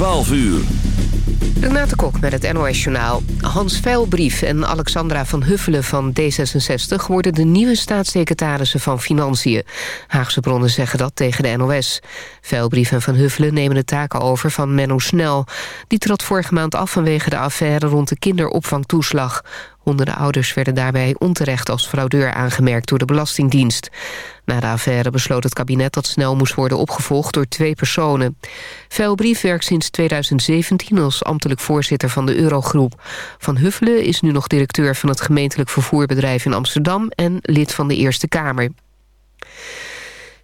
12 uur. Renate Kok met het NOS Journaal. Hans Veilbrief en Alexandra van Huffelen van D66... worden de nieuwe staatssecretarissen van Financiën. Haagse bronnen zeggen dat tegen de NOS. Veilbrief en Van Huffelen nemen de taken over van Menno Snel. Die trad vorige maand af vanwege de affaire rond de kinderopvangtoeslag. Honderden ouders werden daarbij onterecht als fraudeur aangemerkt door de Belastingdienst. Na de affaire besloot het kabinet dat snel moest worden opgevolgd door twee personen. Veilbrief werkt sinds 2017 als ambtelijk voorzitter van de Eurogroep. Van Huffelen is nu nog directeur van het gemeentelijk vervoerbedrijf in Amsterdam en lid van de Eerste Kamer.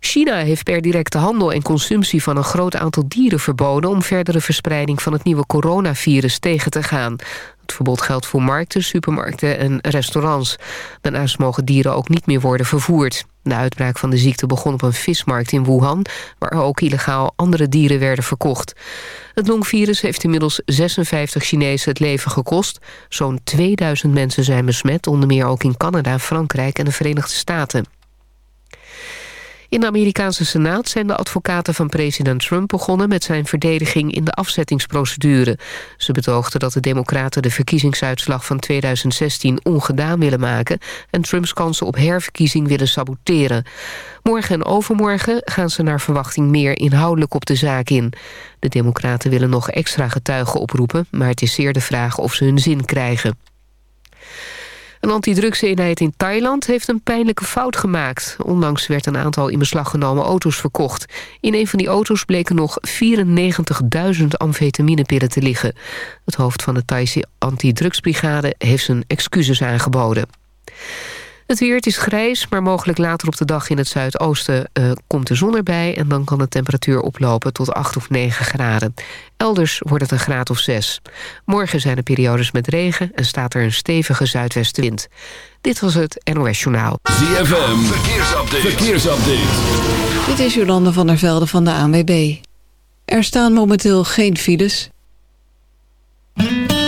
China heeft per directe handel en consumptie van een groot aantal dieren verboden... om verdere verspreiding van het nieuwe coronavirus tegen te gaan. Het verbod geldt voor markten, supermarkten en restaurants. Daarnaast mogen dieren ook niet meer worden vervoerd. De uitbraak van de ziekte begon op een vismarkt in Wuhan... waar ook illegaal andere dieren werden verkocht. Het longvirus heeft inmiddels 56 Chinezen het leven gekost. Zo'n 2000 mensen zijn besmet, onder meer ook in Canada, Frankrijk en de Verenigde Staten. In de Amerikaanse Senaat zijn de advocaten van president Trump begonnen met zijn verdediging in de afzettingsprocedure. Ze betoogden dat de democraten de verkiezingsuitslag van 2016 ongedaan willen maken en Trumps kansen op herverkiezing willen saboteren. Morgen en overmorgen gaan ze naar verwachting meer inhoudelijk op de zaak in. De democraten willen nog extra getuigen oproepen, maar het is zeer de vraag of ze hun zin krijgen. Een antidrugseenheid in Thailand heeft een pijnlijke fout gemaakt. Onlangs werd een aantal in beslag genomen auto's verkocht. In een van die auto's bleken nog 94.000 amfetaminepillen te liggen. Het hoofd van de Thaise antidrugsbrigade heeft zijn excuses aangeboden. Het weer, het is grijs, maar mogelijk later op de dag in het zuidoosten uh, komt de zon erbij... en dan kan de temperatuur oplopen tot 8 of 9 graden. Elders wordt het een graad of 6. Morgen zijn er periodes met regen en staat er een stevige zuidwestenwind. Dit was het NOS Journaal. ZFM, verkeersupdate. verkeersupdate. Dit is Jolande van der Velde van de ANWB. Er staan momenteel geen files...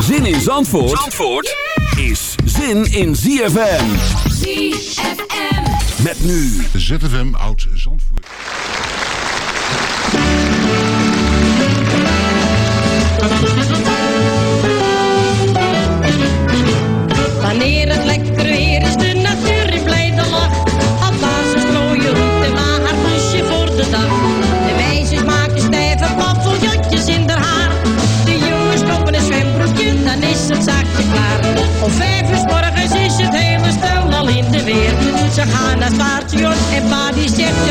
Zin in Zandvoort, Zandvoort is zin in ZFM. ZFM. Met nu ZFM Oud Zandvoort. Wanneer Ze gaan naar paardje en pa die zegt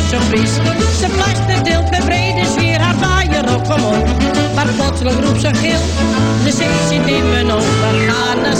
zo. Ze plaster deelt met brede sfeer haar vaaier op omhoog. Maar plotseling roept ze gil, de zee zit in mijn ogen. We naar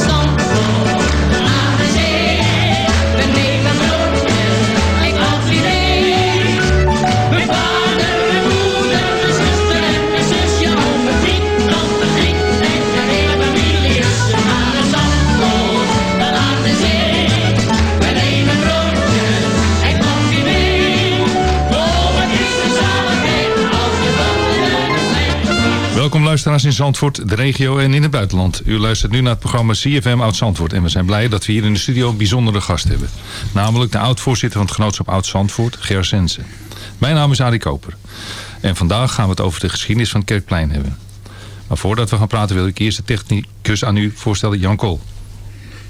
In Zandvoort, de regio en in het buitenland. U luistert nu naar het programma CFM Oud Zandvoort. En we zijn blij dat we hier in de studio een bijzondere gast hebben. Namelijk de oud-voorzitter van het genootschap Oud Zandvoort, Ger Sensen. Mijn naam is Arie Koper. En vandaag gaan we het over de geschiedenis van Kerkplein hebben. Maar voordat we gaan praten wil ik eerst de technicus aan u voorstellen, Jan Kool.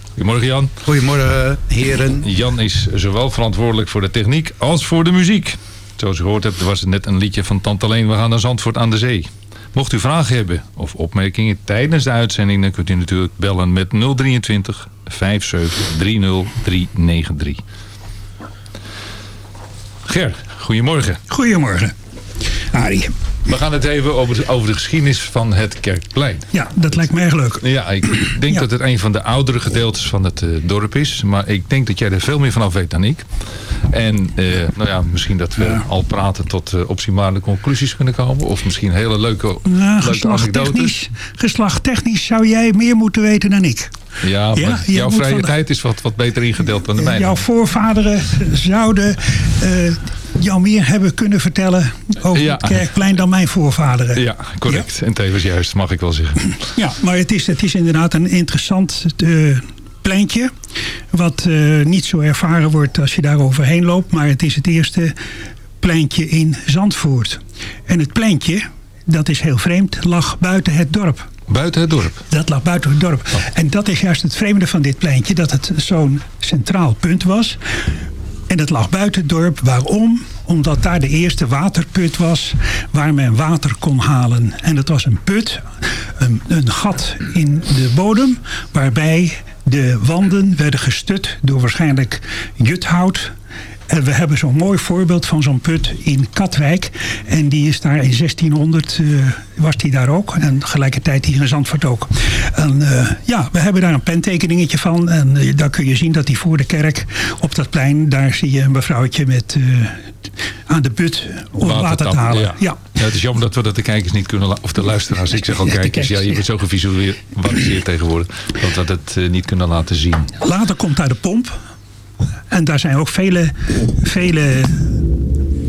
Goedemorgen Jan. Goedemorgen, heren. Jan is zowel verantwoordelijk voor de techniek als voor de muziek. Zoals u gehoord hebt was het net een liedje van Tante Leen. We gaan naar Zandvoort aan de zee. Mocht u vragen hebben of opmerkingen tijdens de uitzending... dan kunt u natuurlijk bellen met 023 57 30 393. Ger, goedemorgen. Goedemorgen, Arie. We gaan het even over, over de geschiedenis van het Kerkplein. Ja, dat lijkt me erg leuk. Ja, ik denk Ja. dat het een van de oudere gedeeltes van het eh, dorp is. Maar ik denk dat jij er veel meer van af weet dan ik. En eh, nou ja, misschien dat we Ja. al praten tot uh, optimale conclusies kunnen komen. Of misschien hele leuke, Nou, leuke anekdotes. geslachttechnisch, zou jij meer moeten weten dan ik. Ja, jouw vrije de- tijd is wat, wat beter ingedeeld dan de mijne. Jouw voorvaderen zouden eh, jou meer hebben kunnen vertellen over Ja. het kerkplein dan mijn voorvaderen. Ja, correct. En tevens juist, mag ik wel zeggen. Ja, maar het is, het is inderdaad een interessant eh, pleintje. Wat eh, niet zo ervaren wordt als je daar overheen loopt. Maar het is het eerste pleintje in Zandvoort. En het pleintje, dat is heel vreemd, lag buiten het dorp. Buiten het dorp. Dat lag buiten het dorp. En dat is juist het vreemde van dit pleintje. Dat het zo'n centraal punt was. En dat lag buiten het dorp. Waarom? Omdat daar de eerste waterput was waar men water kon halen. En dat was een put, een, een gat in de bodem, waarbij de wanden werden gestut door waarschijnlijk juthout. En we hebben zo'n mooi voorbeeld van zo'n put in Katwijk. En die is daar in 1600, eh, was die daar ook. En tegelijkertijd hier in Zandvoort ook. En eh, ja, we hebben daar een pentekeningetje van. En eh, daar kun je zien dat die voor de kerk op dat plein... daar zie je een mevrouwtje met eh, aan de put om water, te halen. Ja. Ja. Ja, het is jammer dat we dat de kijkers niet kunnen... Of de luisteraars, ik zeg al kijkers. Ja, je bent zo gevisualiseerd tegenwoordig. Dat we eh, niet kunnen laten zien. Later komt daar de pomp. En daar zijn ook vele, vele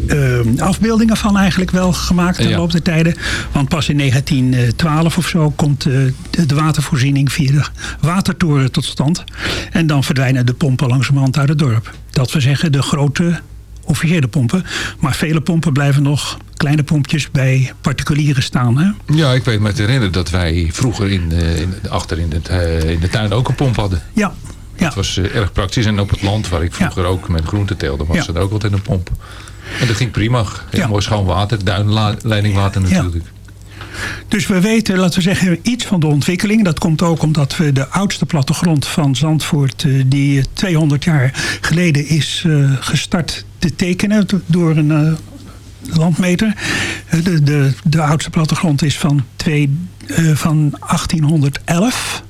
eh, afbeeldingen van eigenlijk wel gemaakt in de Ja. loop der tijden. Want pas in 1912 of zo komt eh, de, de watervoorziening via de watertoren tot stand. En dan verdwijnen de pompen langzamerhand uit het dorp. Dat we zeggen de grote officiële pompen. Maar vele pompen blijven nog kleine pompjes bij particulieren staan. Hè? Ja, ik weet me te herinneren dat wij vroeger in, eh, in, achter in, het, eh, in de tuin ook een pomp hadden. Ja, het was eh, erg praktisch. En op het land waar ik vroeger ook met groenten teelde, was er ook altijd een pomp. En dat ging prima. Heel mooi schoon water, duinleidingwater natuurlijk. Dus we weten, laten we zeggen, iets van de ontwikkeling. Dat komt ook omdat we de oudste plattegrond van Zandvoort... Eh, die eh, 200 jaar geleden is gestart te tekenen door een landmeter. De, de, de oudste plattegrond is van 2000. Eh, van 1811.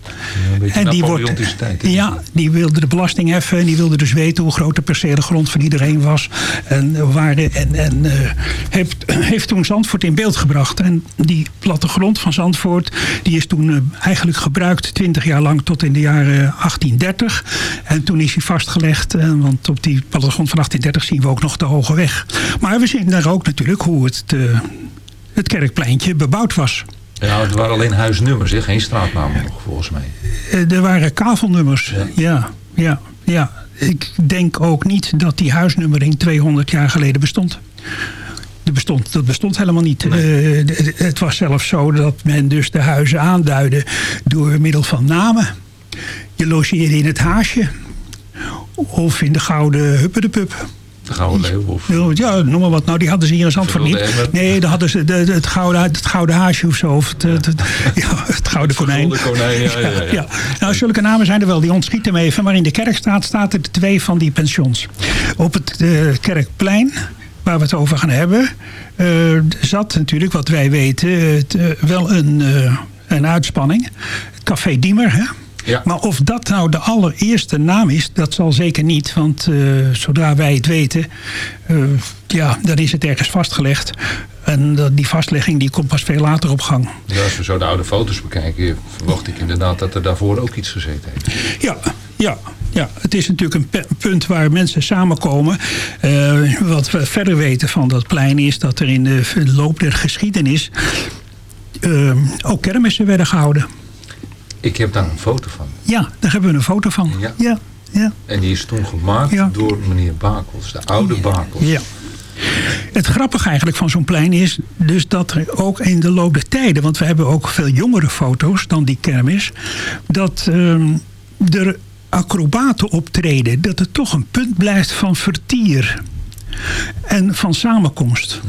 En die, wordt, tijd, ja, die wilde de belasting heffen. En die wilde dus weten hoe groot de percele grond van iedereen was. En, waar en, en eh, heeft, heeft toen Zandvoort in beeld gebracht. En die plattegrond van Zandvoort die is toen eh, eigenlijk gebruikt 20 jaar lang tot in de jaren 1830. En toen is hij vastgelegd. Want op die plattegrond van 1830 zien we ook nog de Hoge Weg. Maar we zien daar ook natuurlijk hoe het, het kerkpleintje bebouwd was. Ja, het waren alleen huisnummers, hè? geen straatnamen nog, volgens mij. Eh, Er waren kavelnummers. Ja. Ja. ja, ja, Ik denk ook niet dat die huisnummering 200 jaar geleden bestond. Dat bestond, dat bestond helemaal niet. Eh, het was zelfs zo dat men dus de huizen aanduidde door middel van namen. Je logeerde in het Haasje of in de Gouden Huppedepup. De Gouden Leeuw of... Ja, noem maar wat. Nou, die hadden ze hier in Zandvoort niet. Nee, dan hadden ze de, de- het, gouden, het gouden haasje of zo. Of het, het, het- ja, het gouden konijn. Konijn, ja, ja, ja. Ja. Nou, zulke namen zijn er wel. Die ontschieten me even. Maar in de Kerkstraat staat er twee van die pensions. Op het eh, Kerkplein, waar we het over gaan hebben... eh, zat natuurlijk, wat wij weten, het, eh, wel een, een uitspanning. Het Café Diemer, hè? Ja. Maar of dat nou de allereerste naam is, dat zal zeker niet. Want eh, zodra wij het weten, eh, ja, dan is het ergens vastgelegd. En dat- die vastlegging die komt pas veel later op gang. Ja, als we zo de oude foto's bekijken, verwacht ik inderdaad dat er daarvoor ook iets gezeten heeft. Ja, ja. Ja, het is natuurlijk een punt waar mensen samenkomen. Eh, wat we verder weten van dat plein is dat er in de loop der geschiedenis ook kermissen werden gehouden. Ik heb daar een foto van. Ja, daar hebben we een foto van. Ja. ja, ja. En die is toen gemaakt Ja. door meneer Bakels, de oude Bakels. Ja. Het grappige eigenlijk van zo'n plein is dus dat er ook in de loop der tijden, want we hebben ook veel jongere foto's dan die kermis, dat ehm, er acrobaten optreden, dat het toch een punt blijft van vertier en van samenkomst.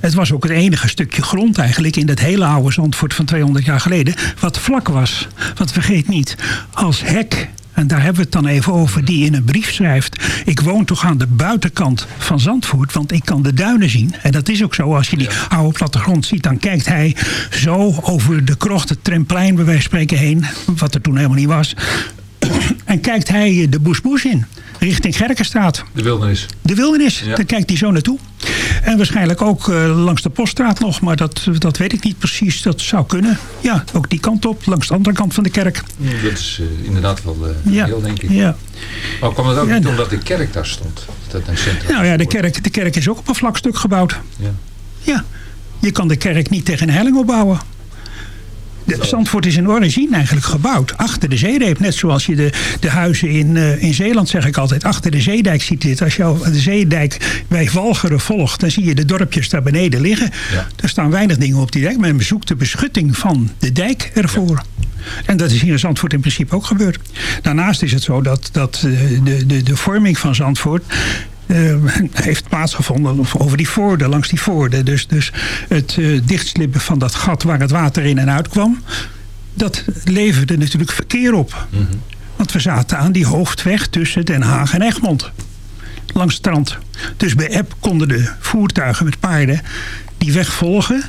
Het was ook het enige stukje grond eigenlijk in dat hele oude Zandvoort van 200 jaar geleden wat vlak was. Want vergeet niet, als hek en daar hebben we het dan even over, die in een brief schrijft... ik woon toch aan de buitenkant van Zandvoort, want ik kan de duinen zien. En dat is ook zo, als je die oude plattegrond ziet... dan kijkt hij zo over de krocht, het tremplein bij wijze van spreken heen... wat er toen helemaal niet was... en kijkt hij de Boesboes in, richting Gerkenstraat. De wildernis. De wildernis, Ja. daar kijkt hij zo naartoe. En waarschijnlijk ook eh, langs de poststraat nog, maar dat, dat weet ik niet precies. Dat zou kunnen. Ja, ook die kant op, langs de andere kant van de kerk. Dat is eh, inderdaad wel eh, Ja, heel, denk ik. ja. Maar kwam het ook Ja, niet omdat de kerk daar stond? Dat een centrum Nou ja, de kerk, de kerk is ook op een vlak stuk gebouwd. Ja. Ja, je kan de kerk niet tegen een helling opbouwen. Zandvoort is in origine eigenlijk gebouwd achter de zeereep. Net zoals je de, de huizen in, eh, in Zeeland, zeg ik altijd, achter de zeedijk ziet dit. Als je de zeedijk bij Walcheren volgt, dan zie je de dorpjes daar beneden liggen. Ja. Er staan weinig dingen op die dijk. Men bezoekt de beschutting van de dijk ervoor. En dat is hier in Zandvoort in principe ook gebeurd. Daarnaast is het zo dat, dat eh, de, de, de vorming van Zandvoort heeft plaatsgevonden over die voorden, langs die voorden. Dus, dus het eh, dichtslippen van dat gat waar het water in en uit kwam, dat leverde natuurlijk verkeer op. Want we zaten aan die hoofdweg tussen Den Haag en Egmond. Langs het strand. Dus bij Eb konden de voertuigen met paarden die weg volgen.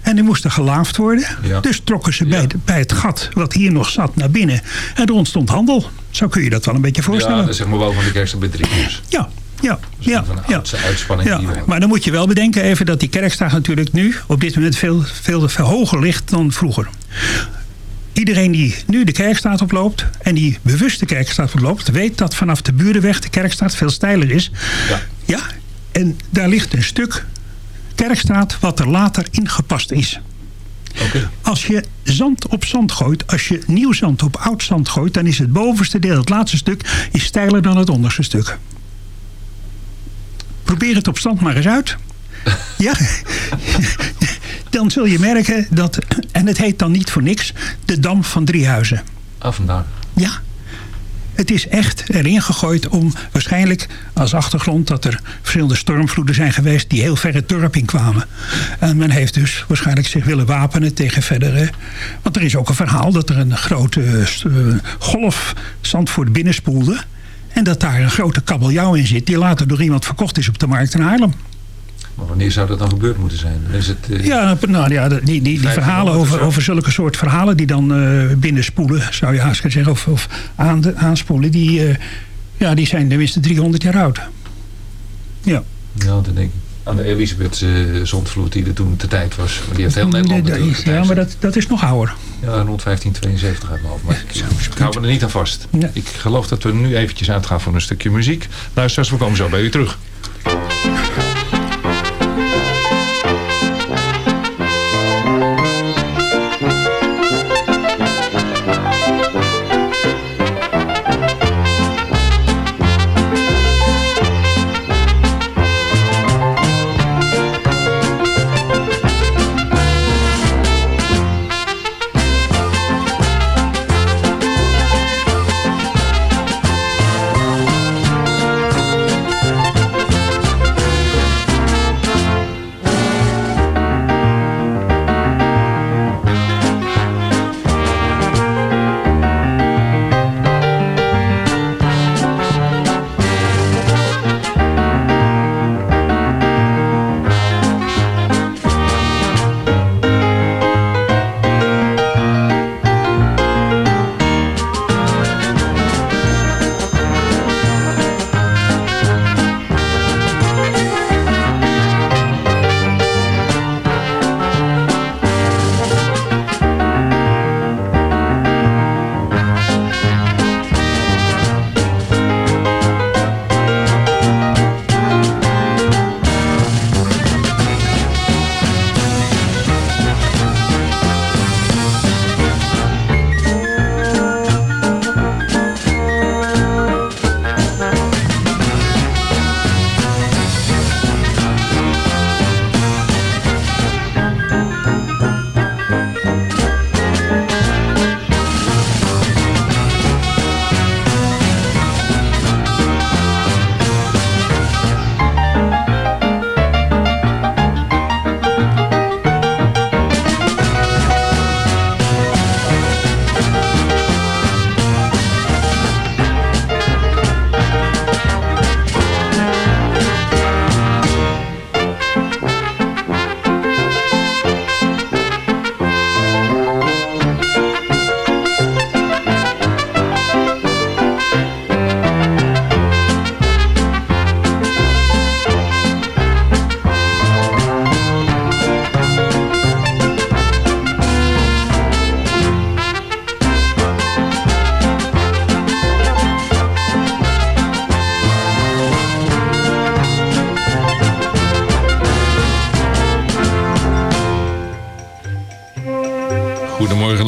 En die moesten gelaafd worden. Ja. Dus trokken ze Ja. bij, de- bij het gat wat hier nog zat naar binnen. En er ontstond handel. Zo kun je dat wel een beetje Ja, voorstellen. dat is zeg maar boven de kerkste bij drie. Ja, ja, Dus ja. ja. uitspanning Ja, die we hebben. maar dan moet je wel bedenken even dat die kerkstraat natuurlijk nu op dit moment veel, veel, hoger ligt dan vroeger. Iedereen die nu de kerkstraat oploopt en die bewust de kerkstraat oploopt, weet dat vanaf de Burenweg de kerkstraat veel steiler is. Ja. Ja, en daar ligt een stuk kerkstraat wat er later ingepast is. Als je zand op zand gooit, als je nieuw zand op oud zand gooit, dan is het bovenste deel, het laatste stuk, is steiler dan het onderste stuk. Probeer het op stand maar eens uit. Ja, dan zul je merken dat, en het heet dan niet voor niks, de Dam van Driehuizen. Ah, vandaar. Ja, het is echt erin gegooid om waarschijnlijk als achtergrond dat er verschillende stormvloeden zijn geweest die heel ver het dorp in kwamen. En men heeft dus waarschijnlijk zich willen wapenen tegen verdere. Want er is ook een verhaal dat er een grote eh, golf Zandvoort binnenspoelde. En dat daar een grote kabeljauw in zit die later door iemand verkocht is op de markt in Haarlem. Maar wanneer zou dat dan gebeurd moeten zijn? Is het, eh, Ja, nou ja, die, die, die verhalen over, over zulke soort verhalen die dan eh, binnenspoelen, zou je haast kunnen zeggen, of, of aan de, aanspoelen, die, eh, ja, die zijn tenminste 300 jaar oud. Ja. Ja, dan denk ik. Aan de Elisabeth eh, zondvloed die er toen de tijd was. Maar die heeft heel Nederland Nee, ja, maar dat, dat is nog ouder. Ja, rond 1572 uit mijn hoofd. Maar ik, ik hou me er niet aan vast. Ja. Ik geloof dat we nu eventjes uitgaan voor een stukje muziek. Luisteraars, we komen zo bij u terug.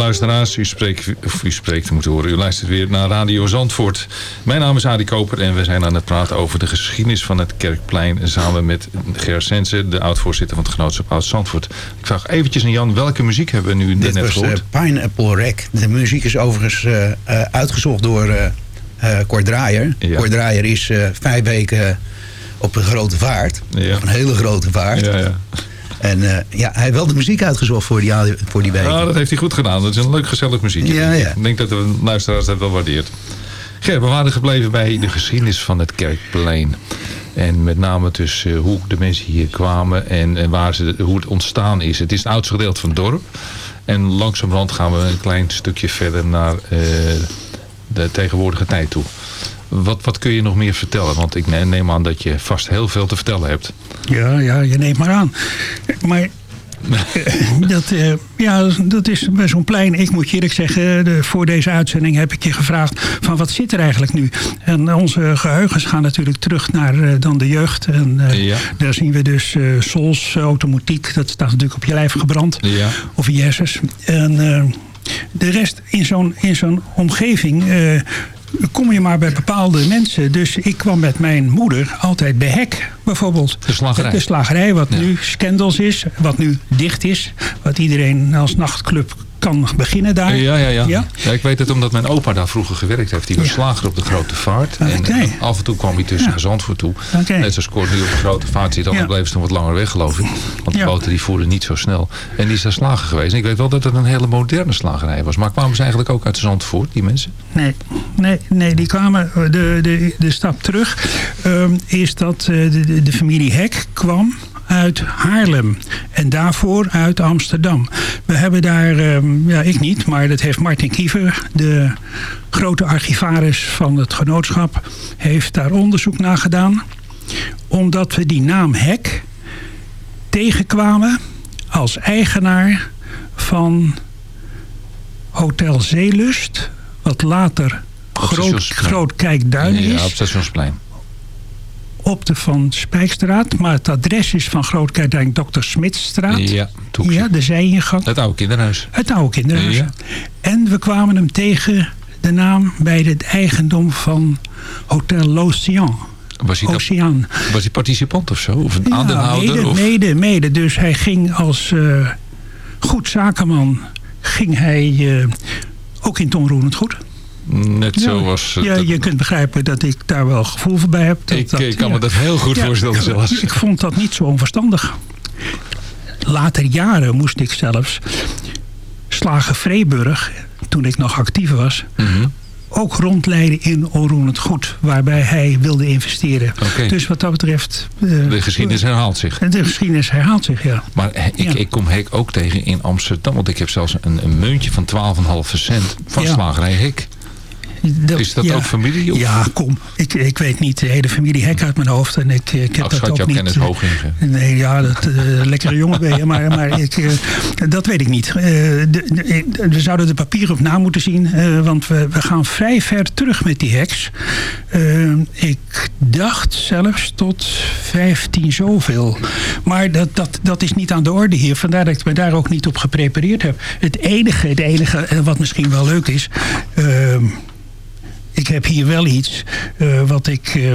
Luisteraars. U spreekt, of u spreekt, moet horen. U luistert weer naar Radio Zandvoort. Mijn naam is Adi Koper en we zijn aan het praten over de geschiedenis van het Kerkplein. Samen met Ger Sensen, de oud-voorzitter van het genootschap Oud Zandvoort. Ik vraag eventjes aan Jan, welke muziek hebben we nu Dit net was gehoord? eh, Pineapple Rack. De muziek is overigens eh, eh, uitgezocht door Cor Draaier. Ja. Cor Draaier is eh, vijf weken op een grote vaart. Ja. Op een hele grote vaart. Ja, ja. En eh, ja, hij heeft wel de muziek uitgezocht voor die, voor die week. Ah, dat heeft hij goed gedaan. Dat is een leuk gezellig muziekje. Ja, ja. Ik denk dat de luisteraars dat wel waardeert. Ger, we waren gebleven bij de geschiedenis van het Kerkplein. En met name dus eh, hoe de mensen hier kwamen en, en waar ze, hoe het ontstaan is. Het is het oudste gedeelte van het dorp. En langzamerhand gaan we een klein stukje verder naar eh, de tegenwoordige tijd toe. Wat, wat kun je nog meer vertellen? Want ik ne- neem aan dat je vast heel veel te vertellen hebt. Ja, ja, je neemt maar aan. Maar dat, eh, ja, dat is bij zo'n plein. Ik moet je eerlijk zeggen, de, voor deze uitzending heb ik je gevraagd van wat zit er eigenlijk nu? En onze geheugens gaan natuurlijk terug naar eh, dan de jeugd. En Ja. daar zien we dus eh Sols, automotiek. Dat staat natuurlijk op je lijf gebrand. Ja. Of in je hersens. En de rest in zo'n in zo'n omgeving... kom je maar bij bepaalde mensen. Dus ik kwam met mijn moeder altijd bij Hek, bijvoorbeeld. De slagerij. De slagerij, wat Ja. nu Scandals is, wat nu dicht is. Wat iedereen als nachtclub kan beginnen daar. Ja, ja, ja, Ja? ja. ik weet het omdat mijn opa daar vroeger gewerkt heeft. Die was Ja. slager op de Grote Vaart. En eh, af en toe kwam hij tussen naar Zandvoort toe. Oké. Net zoals Cor nu op de Grote Vaart zit. Ja. bleef ze nog wat langer weg geloof ik. Want de boten die voeren niet zo snel. En die is daar slager geweest. En ik weet wel dat het een hele moderne slagerij was. Maar kwamen ze eigenlijk ook uit Zandvoort, die mensen? Nee, nee, nee, die kwamen. De, de, de stap terug ehm, is dat eh, de, de, de familie Hek kwam uit Haarlem. En daarvoor uit Amsterdam. We hebben daar, ehm, ja ik niet, maar dat heeft Martin Kiever, de grote archivaris van het genootschap, heeft daar onderzoek naar gedaan. Omdat we die naam Hek tegenkwamen als eigenaar van Hotel Zeelust, wat later Groot, groot Kijkduin ja, is, op Stationsplein. Op de Van Spijkstraat. Maar het adres is van Groot Kijkduin Dr. Smitstraat. Ja. Ja, de zijingang. Het oude kinderhuis. Het oude kinderhuis. Ja. En we kwamen hem tegen de naam bij het eigendom van Hotel L'Océan. Was hij, dat- Oceaan. was hij participant of zo? Of een Ja, aandeelhouder? mede, of? mede, mede. Dus hij ging als eh, goed zakenman... ging hij eh, ook in Roerend goed. Net zoals... het- ja, je kunt begrijpen dat ik daar wel gevoel voor bij heb. Dat, Ik, dat- ik kan ja. me dat heel goed Ja, voorstellen zelfs. Ik vond dat niet zo onverstandig. Later jaren moest ik zelfs Slager Vreeburg, toen ik nog actief was, Mhm. ook rondleiden in onroerend goed, waarbij hij wilde investeren. Dus wat dat betreft... eh, De geschiedenis herhaalt zich. De geschiedenis herhaalt zich, ja. Maar he- ik, Ja. ik kom Hek ook tegen in Amsterdam. Want ik heb zelfs een, een muntje van 12,5 cent van Ja. slagerij Hek. Is dat ook familie, of? Ja, kom. Ik, ik weet niet de hele familie Hek uit mijn hoofd. En ik, ik heb Ach, dat ook jouw niet... kennis eh, hoog in. Nee, ja, dat, eh, lekkere jongen ben je. Maar, maar ik, eh, dat weet ik niet. De- de- we zouden de papieren op na moeten zien. want we, we gaan vrij ver terug met die heks. Ik dacht zelfs tot 15 zoveel. Maar dat, dat, dat is niet aan de orde hier. Vandaar dat ik me daar ook niet op geprepareerd heb. Het enige, het enige wat misschien wel leuk is... ik heb hier wel iets eh, wat ik eh,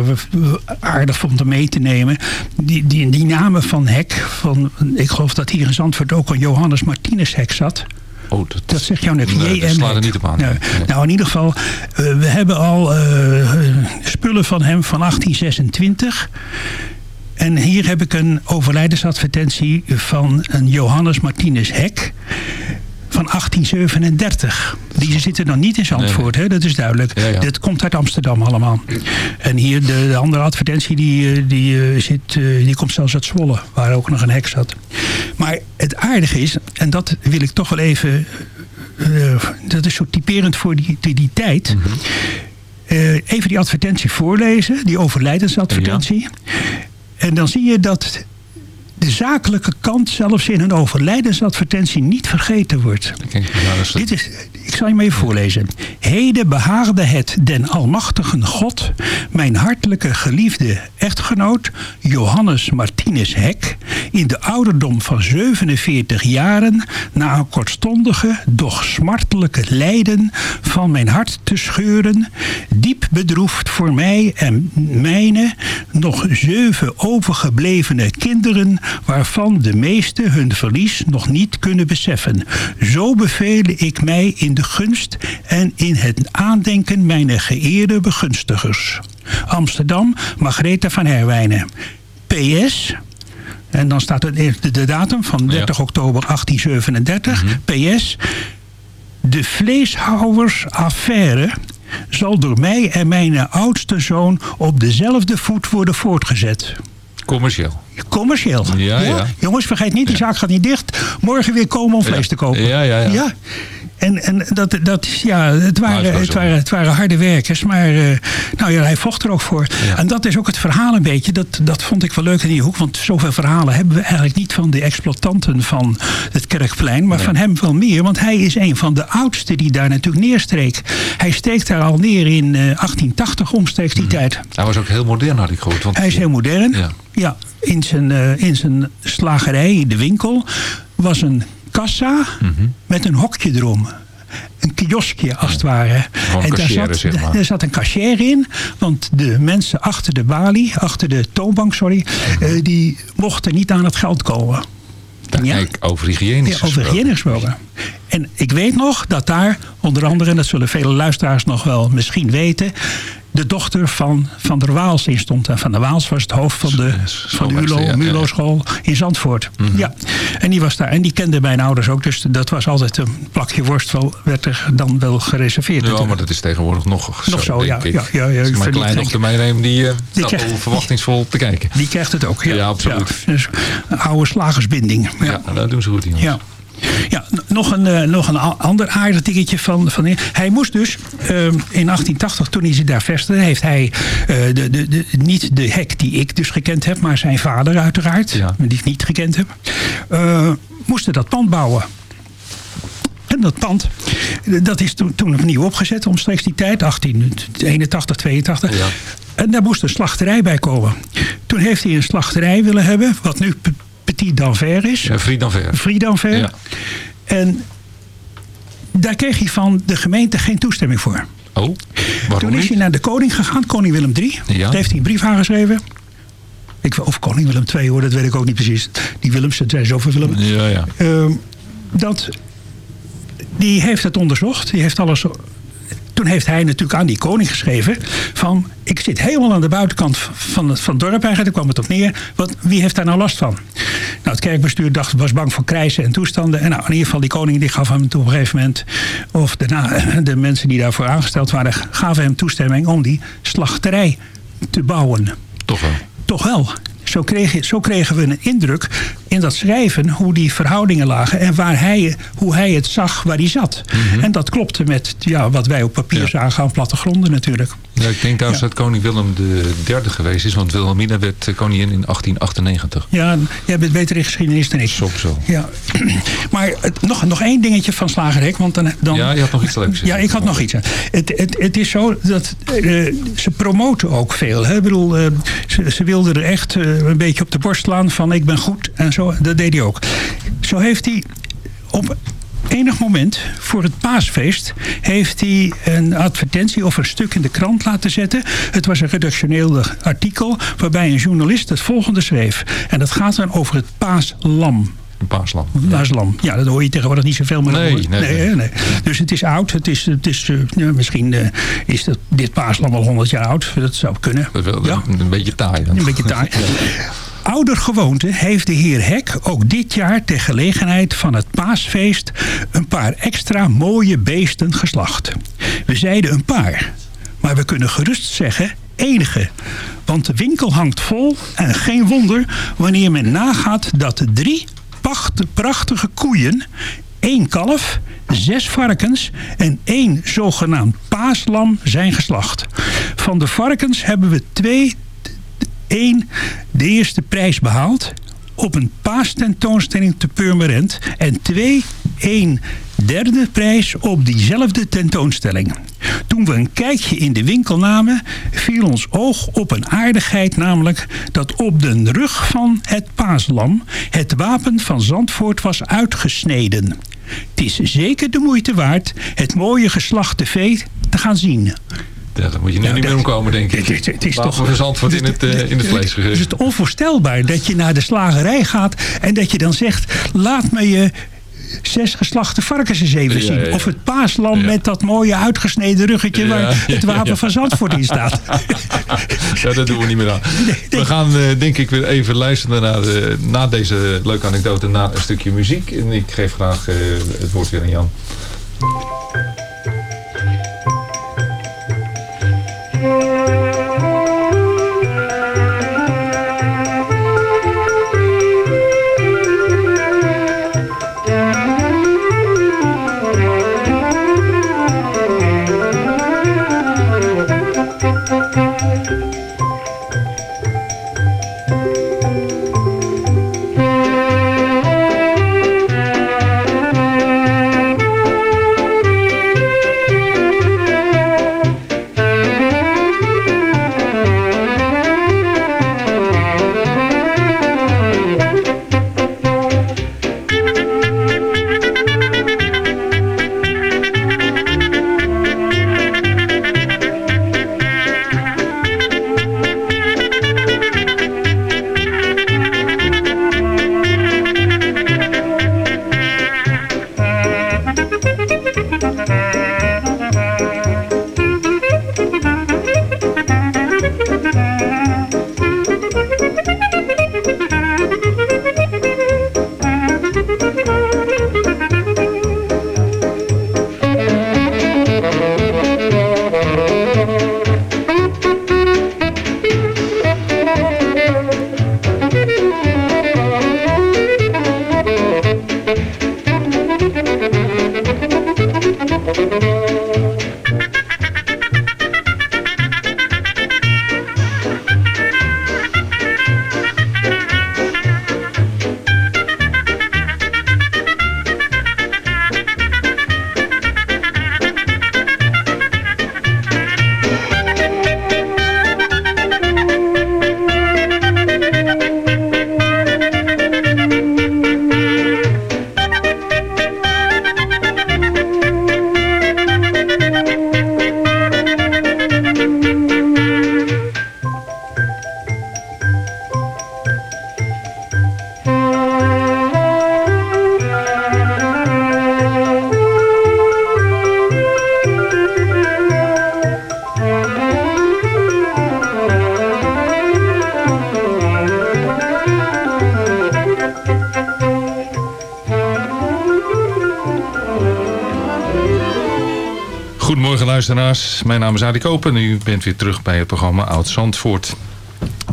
aardig vond om mee te nemen. Die, die, die namen van Hek, van, ik geloof dat hier in Zandvoort ook een Johannes Martinus Hek zat. Oh, dat, Dat zegt jou niks. Nee, dat slaat er niet op aan. Nee. Nee. Nou, in ieder geval, eh, we hebben al spullen van hem van 1826. En hier heb ik een overlijdensadvertentie van een Johannes Martinus Hek van 1837. Die zitten nog niet in Zandvoort, hè? dat is duidelijk. Ja, ja. Dit komt uit Amsterdam allemaal. En hier de, de andere advertentie die, eh, die, eh, zit, eh, die komt zelfs uit Zwolle, waar ook nog een hek zat. Maar het aardige is, en dat wil ik toch wel even... dat is zo typerend voor die, die, die tijd... Eh, even die advertentie voorlezen, die overlijdensadvertentie. En dan zie je dat de zakelijke kant zelfs in een overlijdensadvertentie niet vergeten wordt. Nou, is- Dit is, ik zal je maar even voorlezen. Heden behaagde het den almachtigen God, mijn hartelijke geliefde echtgenoot Johannes Martinus Hek, in de ouderdom van 47 jaren... na een kortstondige, doch smartelijke lijden van mijn hart te scheuren... diep bedroefd voor mij en mijne nog zeven overgeblevene kinderen... waarvan de meeste hun verlies nog niet kunnen beseffen. Zo beveel ik mij in de gunst en in het aandenken mijn geëerde begunstigers. Amsterdam, Margaretha van Herwijnen. PS, en dan staat er de, de datum van 30 oktober 1837. PS, de vleeshouwersaffaire zal door mij en mijn oudste zoon op dezelfde voet worden voortgezet. Commercieel. Commercieel. Ja, ja. Jongens, vergeet niet, die zaak gaat niet dicht. Morgen weer komen om vlees te kopen. Ja, ja, ja. En, en dat, dat ja, het het waren, het waren, het waren harde werkers, maar eh, nou ja, hij vocht er ook voor. En dat is ook het verhaal een beetje, dat, dat vond ik wel leuk in die hoek, want zoveel verhalen hebben we eigenlijk niet van de exploitanten van het Kerkplein, maar van hem wel meer, want hij is een van de oudste die daar natuurlijk neerstreek. Hij steekt daar al neer in eh, 1880 omstreeks die tijd. Hij was ook heel modern, had ik gehoord. Want, Hij is heel modern. Ja. Ja, in, zijn, eh, in zijn slagerij, de winkel, was een kassa Mhm. met een hokje erom. Een kioskje als het ware. Gewoon en daar zat, zeg maar. daar zat een cashier in. Want de mensen achter de balie, achter de toonbank, sorry, Mhm. eh, die mochten niet aan het geld komen. Ja. Kijk, over hygiëne Ja, over hygiëne gesproken. En ik weet nog dat daar, onder andere, en dat zullen vele luisteraars nog wel misschien weten, de dochter van Van der Waals in stond. En Van der Waals was het hoofd van de, van de ULO. MULO school in Zandvoort. Mhm. Ja, en die was daar. En die kende mijn ouders ook. Dus dat was altijd een plakje worst wel, werd er dan wel gereserveerd. Ja, maar dat is tegenwoordig nog zo, Nog zo, denk ja, ik. ja, ja, ja, mijn kleindochter gek. meeneem, die, eh Die staat krijgt- al verwachtingsvol te kijken. Die krijgt het ook. Ja, Ja, absoluut. Dus een oude slagersbinding. Ja, dat doen ze goed, jongens. Ja. Ja, nog een, eh, nog een ander aardig dingetje van, van... Hij moest dus ehm, in 1880, toen hij zich daar vestigde... heeft hij eh, de, de, de, niet de hek die ik dus gekend heb... maar zijn vader uiteraard, die ik niet gekend heb... eh, moesten dat pand bouwen. En dat pand, dat is toen, toen opnieuw opgezet omstreeks die tijd, 1881, 82. Ja. En daar moest een slachterij bij komen. Toen heeft hij een slachterij willen hebben, wat nu Petit d'Anvers is. Ja, Fried d'Anvers. Fried d'Anvers. Ja. En daar kreeg hij van de gemeente geen toestemming voor. Oh, waarom Toen is niet? hij naar de koning gegaan, koning Willem III. Ja. Daar heeft hij een brief aangeschreven. Ik, of koning Willem II hoor, dat weet ik ook niet precies. Die Willems, het zijn zoveel Willem. Ja, ja. Ehm, dat, die heeft het onderzocht. Die heeft alles. Toen heeft hij natuurlijk aan die koning geschreven van... ik zit helemaal aan de buitenkant van het, van het dorp eigenlijk. Daar kwam het op neer. Want wie heeft daar nou last van? Nou, het kerkbestuur dacht, was bang voor krijzen en toestanden. En nou, in ieder geval die koning die gaf hem toen op een gegeven moment... of daarna de mensen die daarvoor aangesteld waren... gaven hem toestemming om die slachterij te bouwen. Toch wel. Toch wel. Zo, kreeg, zo kregen we een indruk in dat schrijven hoe die verhoudingen lagen en waar hij, hoe hij het zag waar hij zat. En dat klopte met ja, wat wij op papier zagen aan plattegronden natuurlijk. Ja, ik denk trouwens dat koning Willem derde geweest is. Want Wilhelmina werd koningin in 1898. Ja, jij bent beter in geschiedenis dan ik. Zo, zo. Ja. Maar nog, nog één dingetje van Slagerhek. Want dan, dan, Ja, je had nog iets leuks. Ja, ik had nog iets. Het, het, het is zo dat eh, ze promoten ook veel. Hè? Ik bedoel, eh, ze, ze wilden er echt eh, een beetje op de borst slaan van ik ben goed en zo. Dat deed hij ook. Zo heeft hij op enig moment voor het paasfeest heeft hij een advertentie of een stuk in de krant laten zetten. Het was een redactioneel artikel waarbij een journalist het volgende schreef. En dat gaat dan over het paaslam. Een paaslam. Paaslam. Ja, dat hoor je tegenwoordig niet zoveel meer. Nee, nee, nee. Dus het is oud. Het is, het is, eh, misschien eh, is dat, dit paaslam al 100 jaar oud. Dat zou kunnen. Dat wel Ja. een, beetje taai. Dan. Een beetje taai. Ouder gewoonte heeft de heer Hek ook dit jaar ter gelegenheid van het paasfeest een paar extra mooie beesten geslacht. We zeiden een paar, maar we kunnen gerust zeggen enige. Want de winkel hangt vol en geen wonder wanneer men nagaat dat drie prachtige koeien, één kalf, zes varkens en één zogenaamd paaslam zijn geslacht. Van de varkens hebben we twee één de eerste prijs behaald op een paastentoonstelling te Purmerend. En twee, één derde prijs op diezelfde tentoonstelling. Toen we een kijkje in de winkel namen, viel ons oog op een aardigheid, namelijk dat op de rug van het paaslam het wapen van Zandvoort was uitgesneden. Het is zeker de moeite waard het mooie geslachte vee te gaan zien. Ja, daar moet je nu niet meer dat- omkomen, denk ik. Het, het is toch van Zandvoort in het, eh, in het vlees Het gegeten. is het onvoorstelbaar dat je naar de slagerij gaat en dat je dan zegt: laat me je zes geslachte varkens eens even Ja, zien. ja, ja. Of het paaslam met dat mooie uitgesneden ruggetje waar het wapen van Zandvoort in staat. Ja, dat doen we niet meer aan. We gaan eh, denk ik weer even luisteren naar, eh, na deze leuke anekdote naar een stukje muziek. En ik geef graag eh, het woord weer aan Jan. Luisteraars, mijn naam is Adi Kopen en u bent weer terug bij het programma Oud Zandvoort.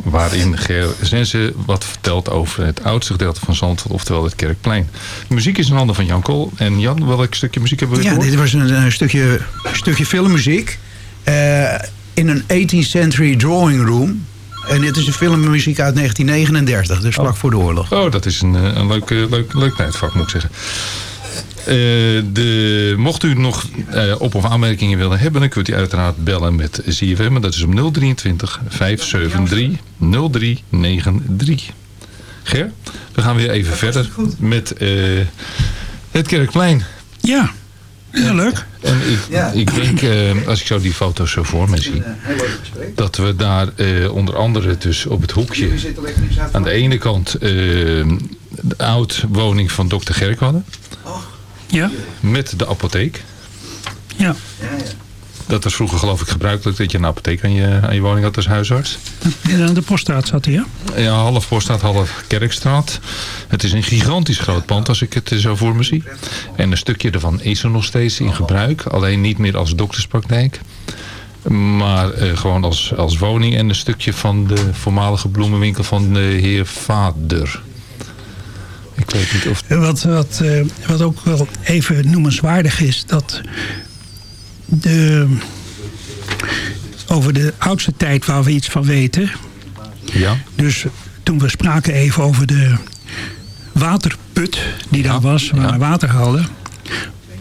Waarin Ger Zense wat vertelt over het oudste gedeelte van Zandvoort, oftewel het Kerkplein. De muziek is in handen van Jan Kool. En Jan, welk stukje muziek hebben we Ja, gehoord? dit was een, stukje, stukje filmmuziek. eh, in een 18th century drawing room. En dit is een filmmuziek uit 1939, dus vlak voor de oorlog. Oh, dat is een, eh, een leuk, leuk, leuk tijdvak, moet ik zeggen. Eh, de, mocht u nog eh, op- of aanmerkingen willen hebben... dan kunt u uiteraard bellen met ZFM. En dat is om 023 573 0393. Ger, we gaan weer even verder met eh, het Kerkplein. Ja, heel leuk. En ik, Ja. ik denk, eh, als ik zo die foto's zo voor me zie... dat we daar eh, onder andere dus op het hoekje... aan de ene kant de oud woning van dokter Gerk hadden. Ja, Met de apotheek. ja. Dat was vroeger geloof ik gebruikelijk dat je een apotheek aan je, aan je woning had als huisarts. En aan de poststraat zat hij, ja? Ja, half Poststraat, half Kerkstraat. Het is een gigantisch groot pand als ik het zo voor me zie. En een stukje ervan is er nog steeds in gebruik. Alleen niet meer als dokterspraktijk. Maar eh, gewoon als, als woning en een stukje van de voormalige bloemenwinkel van de heer Vader. Ik weet niet of... Wat, wat, eh, wat ook wel even noemenswaardig is, dat de, over de oudste tijd waar we iets van weten. Ja? Dus toen we spraken even over de waterput die daar was, waar we water hadden.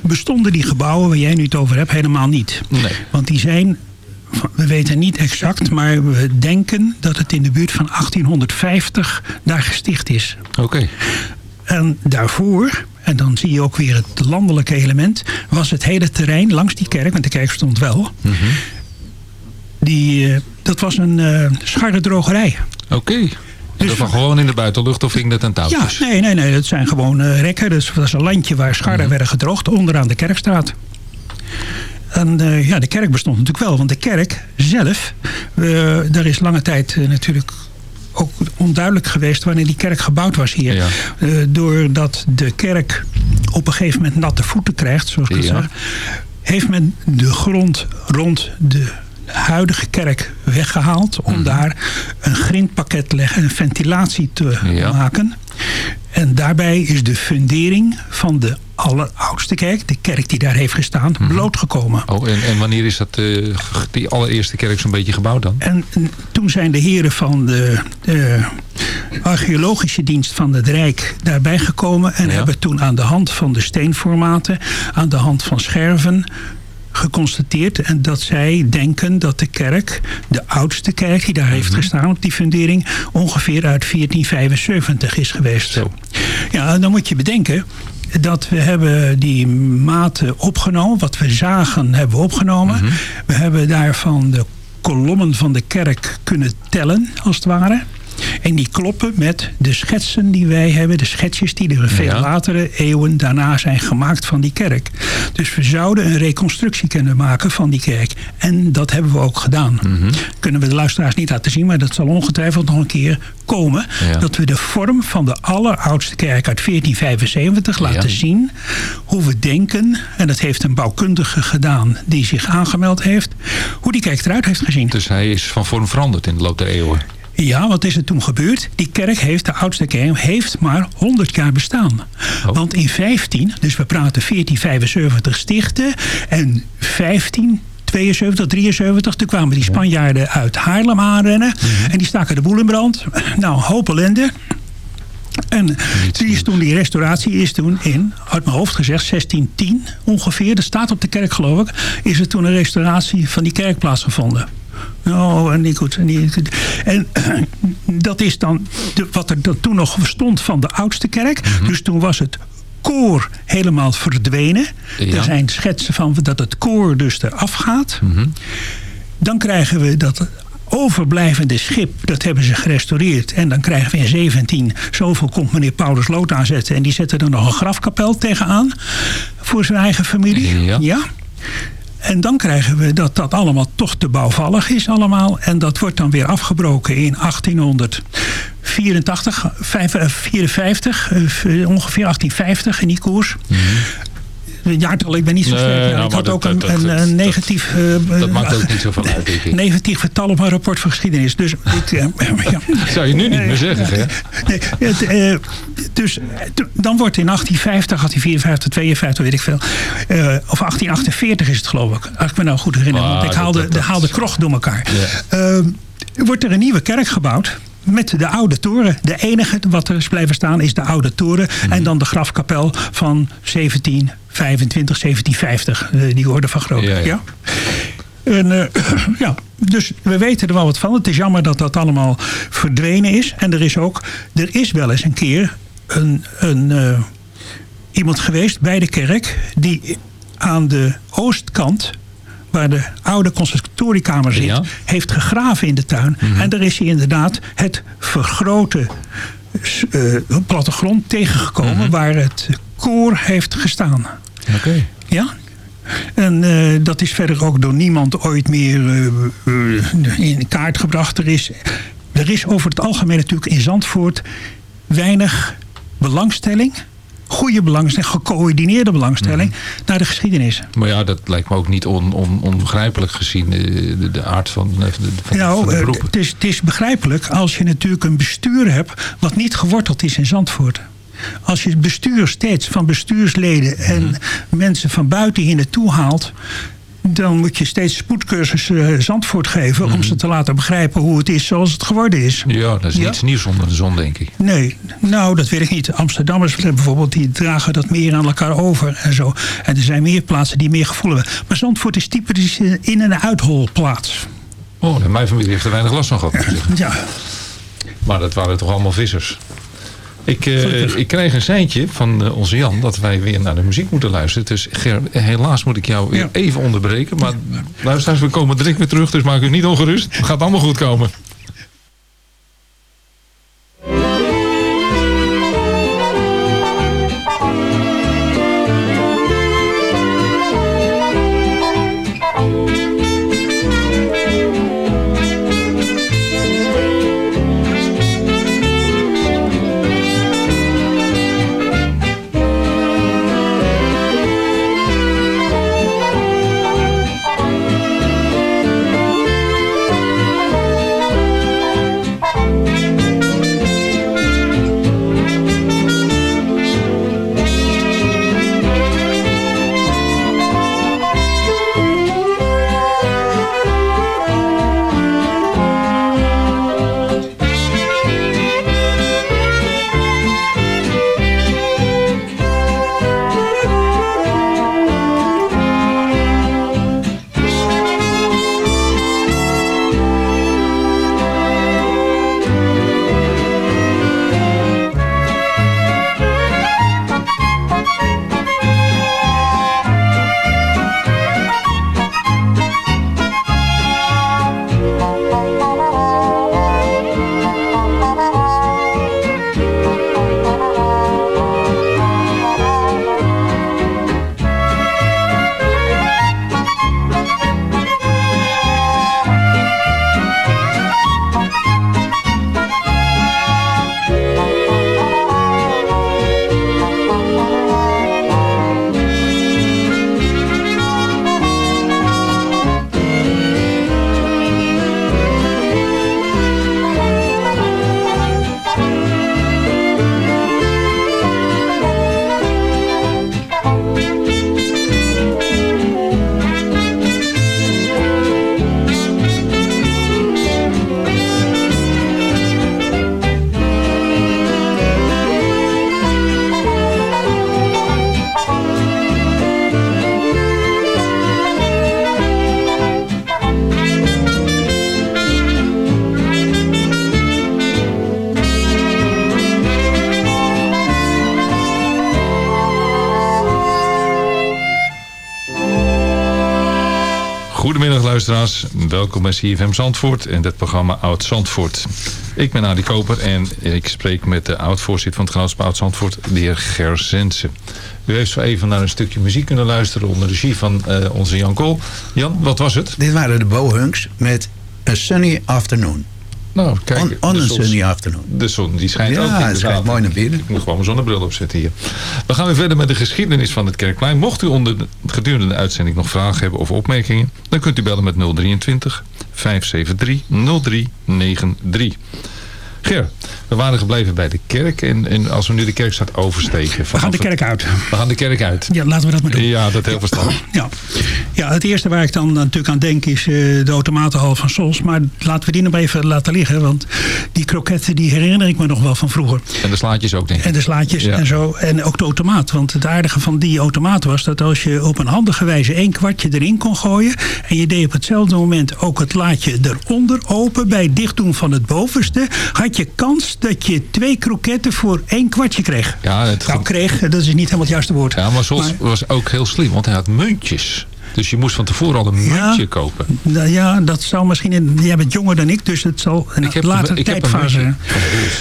bestonden die gebouwen waar jij nu het over hebt helemaal niet. Nee. Want die zijn, we weten niet exact, maar we denken dat het in de buurt van 1850 daar gesticht is. Oké. En daarvoor, en dan zie je ook weer het landelijke element, was het hele terrein langs die kerk, want de kerk stond wel, die, eh, dat was een uh, scharredrogerij. Oké. Dus dat was gewoon in de buitenlucht of ging dat aan Ja, touwtjes? nee, nee, nee, dat zijn gewoon eh, rekken. Dus dat is een landje waar scharren Mhm. werden gedroogd onderaan de kerkstraat. En eh, ja, de kerk bestond natuurlijk wel, want de kerk zelf, eh, daar is lange tijd eh, natuurlijk ook onduidelijk geweest wanneer die kerk gebouwd was hier. Ja. Eh, doordat de kerk op een gegeven moment natte voeten krijgt, zoals ik Ja. zeg, heeft men de grond rond de huidige kerk weggehaald om daar een grindpakket te leggen en ventilatie te Ja. maken. En daarbij is de fundering van de alleroudste kerk, de kerk die daar heeft gestaan, blootgekomen. Oh, en, en wanneer is dat, eh, die allereerste kerk zo'n beetje gebouwd dan? En toen zijn de heren van de, de archeologische dienst van het Rijk daarbij gekomen. En Ja. hebben toen aan de hand van de steenformaten, aan de hand van scherven geconstateerd. En dat zij denken dat de kerk, de oudste kerk die daar heeft gestaan op die fundering, ongeveer uit 1475 is geweest. Zo. Ja, dan moet je bedenken dat we hebben die maten opgenomen. Wat we zagen hebben we opgenomen. We hebben daarvan de kolommen van de kerk kunnen tellen, als het ware. En die kloppen met de schetsen die wij hebben. De schetsjes die er veel Ja. latere eeuwen daarna zijn gemaakt van die kerk. Dus we zouden een reconstructie kunnen maken van die kerk. En dat hebben we ook gedaan. Kunnen we de luisteraars niet laten zien. Maar dat zal ongetwijfeld nog een keer komen. Ja. Dat we de vorm van de alleroudste kerk uit 1475 laten Ja. zien. Hoe we denken. En dat heeft een bouwkundige gedaan die zich aangemeld heeft. Hoe die kerk eruit heeft gezien. Dus hij is van vorm veranderd in de loop der eeuwen. Ja, wat is er toen gebeurd? Die kerk heeft, de oudste kerk, heeft maar 100 jaar bestaan. Oh. Want in 15, dus we praten 1475 stichten en 15... 72, 73, toen kwamen die Spanjaarden uit Haarlem aanrennen. Mhm. En die staken de boel in brand. Nou, een hoop ellende. En die, is toen, die restauratie is toen in, uit mijn hoofd gezegd, 1610 ongeveer. Dat staat op de kerk geloof ik. Is er toen een restauratie van die kerk plaatsgevonden. Nou, en niet goed. En, niet goed. en dat is dan de, wat er dan toen nog stond van de oudste kerk. Dus toen was het koor helemaal verdwenen. Ja. Er zijn schetsen van dat het koor dus eraf gaat. Dan krijgen we dat overblijvende schip, dat hebben ze gerestaureerd. En dan krijgen we in 17, zoveel komt meneer Paulus Lood aanzetten. En die zetten er nog een grafkapel tegenaan voor zijn eigen familie. Ja. En dan krijgen we dat dat allemaal toch te bouwvallig is allemaal. En dat wordt dan weer afgebroken in 1884, vijf- eh, 54, eh, ongeveer 1850 in die koers. Het jaartal, ik ben niet zo Nee, sterk. Ja, nou, ik had dat- ook een, dat- een, dat- een negatief... eh, Dat maakt ook niet zoveel uit, denk ik. negatief getal op mijn rapport van geschiedenis. Dus ik, eh, ja. Dat zou je nu niet meer zeggen, hè? Nee, het, eh, dus eh, dan wordt in 1850, 1854, 52, weet ik veel. eh, of 1848 is het geloof ik. Als ik me nou goed herinner. Ah, want ik dat- haalde, dat- haalde krocht door elkaar. Ja. Eh, wordt er een nieuwe kerk gebouwd. Met de oude toren. De enige wat er is blijven staan is de oude toren. Mhm. En dan de grafkapel van 1725, 1750. eh, die orde van grootte. Ja, ja. ja? En, eh, ja, dus we weten er wel wat van. Het is jammer dat dat allemaal verdwenen is. En er is ook, er is wel eens een keer een, een, eh, iemand geweest bij de kerk die aan de oostkant waar de oude conservatoriekamer zit, Ja. heeft gegraven in de tuin. En daar is hij inderdaad het vergrote eh, plattegrond tegengekomen waar het koor heeft gestaan. Oké. Ja? En eh, dat is verder ook door niemand ooit meer eh, in kaart gebracht. Er is, er is over het algemeen natuurlijk in Zandvoort weinig belangstelling. Goede belangstelling, gecoördineerde belangstelling naar de geschiedenis. Maar ja, dat lijkt me ook niet on, on, onbegrijpelijk gezien de, de, de aard van, de, de- van, nou, van de eh, beroep. het, is, het is begrijpelijk als je natuurlijk een bestuur hebt wat niet geworteld is in Zandvoort. Als je het bestuur steeds van bestuursleden en mensen van buiten hier naartoe haalt, dan moet je steeds spoedcursus eh, Zandvoort geven... om ze te laten begrijpen hoe het is zoals het geworden is. Ja, dat is Ja. niets nieuws onder de zon, denk ik. Nee, nou, dat weet ik niet. Amsterdammers bijvoorbeeld, die dragen dat meer aan elkaar over en zo. En er zijn meer plaatsen die meer gevoel hebben. Maar Zandvoort is typisch eh, in- en uitholplaats. Oh, mijn familie heeft er weinig last van gehad. zeggen. Ja, Maar dat waren toch allemaal vissers. Ik, eh, ik kreeg een seintje van eh, onze Jan dat wij weer naar de muziek moeten luisteren. Dus Ger, helaas moet ik jou weer Ja. even onderbreken. Maar luisteraars, we komen direct weer terug, dus maak u niet ongerust. Het gaat allemaal goed komen. Goedemiddag luisteraars, welkom bij CFM Zandvoort en het programma Oud Zandvoort. Ik ben Adi Koper en ik spreek met de oud-voorzitter van het genootschap Oud Zandvoort, de heer Ger Zensen. U heeft zo even naar een stukje muziek kunnen luisteren onder regie van eh, onze Jan Kool. Jan, wat was het? Dit waren de Bohunks met A Sunny Afternoon. Nou, kijk. On, on a sunny afternoon. De zon die schijnt Ja, ook in het schijnt zaal. mooi naar binnen. Ik moet gewoon mijn zonnebril opzetten hier. We gaan weer verder met de geschiedenis van het Kerkplein. Mocht u onder de, gedurende de uitzending nog vragen hebben of opmerkingen... dan kunt u bellen met 023 573 0393. Ger, we waren gebleven bij de kerk. En, en als we nu de kerkstraat oversteken... we gaan de kerk uit. We gaan de kerk uit. Ja, laten we dat maar doen. Ja, dat heel verstandig. Ja. ja, het eerste waar ik dan natuurlijk aan denk is eh, de automatenhal van Sols. Maar laten we die nog even laten liggen. Want die kroketten die herinner ik me nog wel van vroeger. En de slaatjes ook, denk ik. En de slaatjes Ja. en zo. En ook de automaat. Want het aardige van die automaat was dat als je op een handige wijze één kwartje erin kon gooien. En je deed op hetzelfde moment ook het laadje eronder open. Bij het dichtdoen van het bovenste. Had je kans dat je twee kroketten voor één kwartje kreeg. Ja, het Nou, kreeg, dat is niet helemaal het juiste woord. Ja, maar Sols was ook heel slim, want hij had muntjes. Dus je moest van tevoren al een Ja. muntje kopen. Nou ja, dat zou misschien... In, jij bent jonger dan ik, dus het zal een Ik heb, latere tijdfase.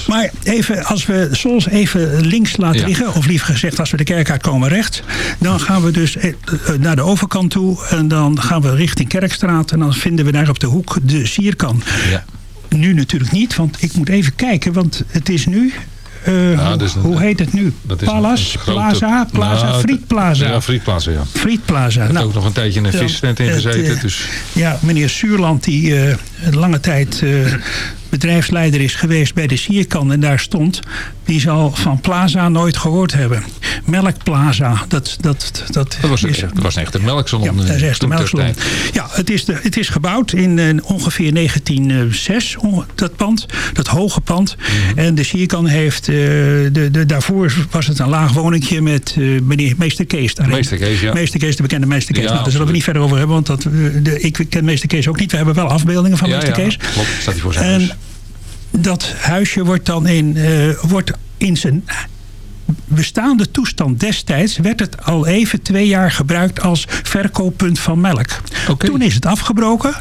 Maar even, als we Sols even links laten Ja. liggen... of liever gezegd, als we de kerk uitkomen rechts... dan gaan we dus eh, eh, naar de overkant toe... en dan gaan we richting Kerkstraat... en dan vinden we daar op de hoek de Sierkan. Ja. Nu natuurlijk niet, want ik moet even kijken... want het is nu... eh, dus een- hoe heet het nu? Palace? een grote- Plaza? Plaza? Nou, Frietplaza. Ja, Frietplaza, ja. Ik Frietplaza. heb Nou, ook nog een tijdje in een vistent in gezeten. eh, dus Ja, meneer Suurland, die eh, lange tijd bedrijfsleider is geweest bij de Sierkan en daar stond, die zal van Plaza nooit gehoord hebben. Melkplaza. Dat, dat, dat, Dat was, is, dat was echt een melksalon. ja, dat is echt een melksalon. Ja, het is, de, het is gebouwd in eh, ongeveer 1906, on- dat pand. Dat hoge pand. Mhm. En de Sierkan heeft, eh, de, de, daarvoor was het een laag woningje met eh, meneer Meester Kees daarin. Meester Kees, ja. Meester Kees, de bekende Meester Kees. Ja, nou, daar zullen we niet verder over hebben, want dat, de, ik ken Meester Kees ook niet. We hebben wel afbeeldingen van Ja, Meester ja, Kees. klopt. Staat hij voor zijn En huis. Dat huisje wordt dan in, eh, wordt in zijn bestaande toestand destijds... werd het al even twee jaar gebruikt als verkooppunt van melk. Toen is het afgebroken.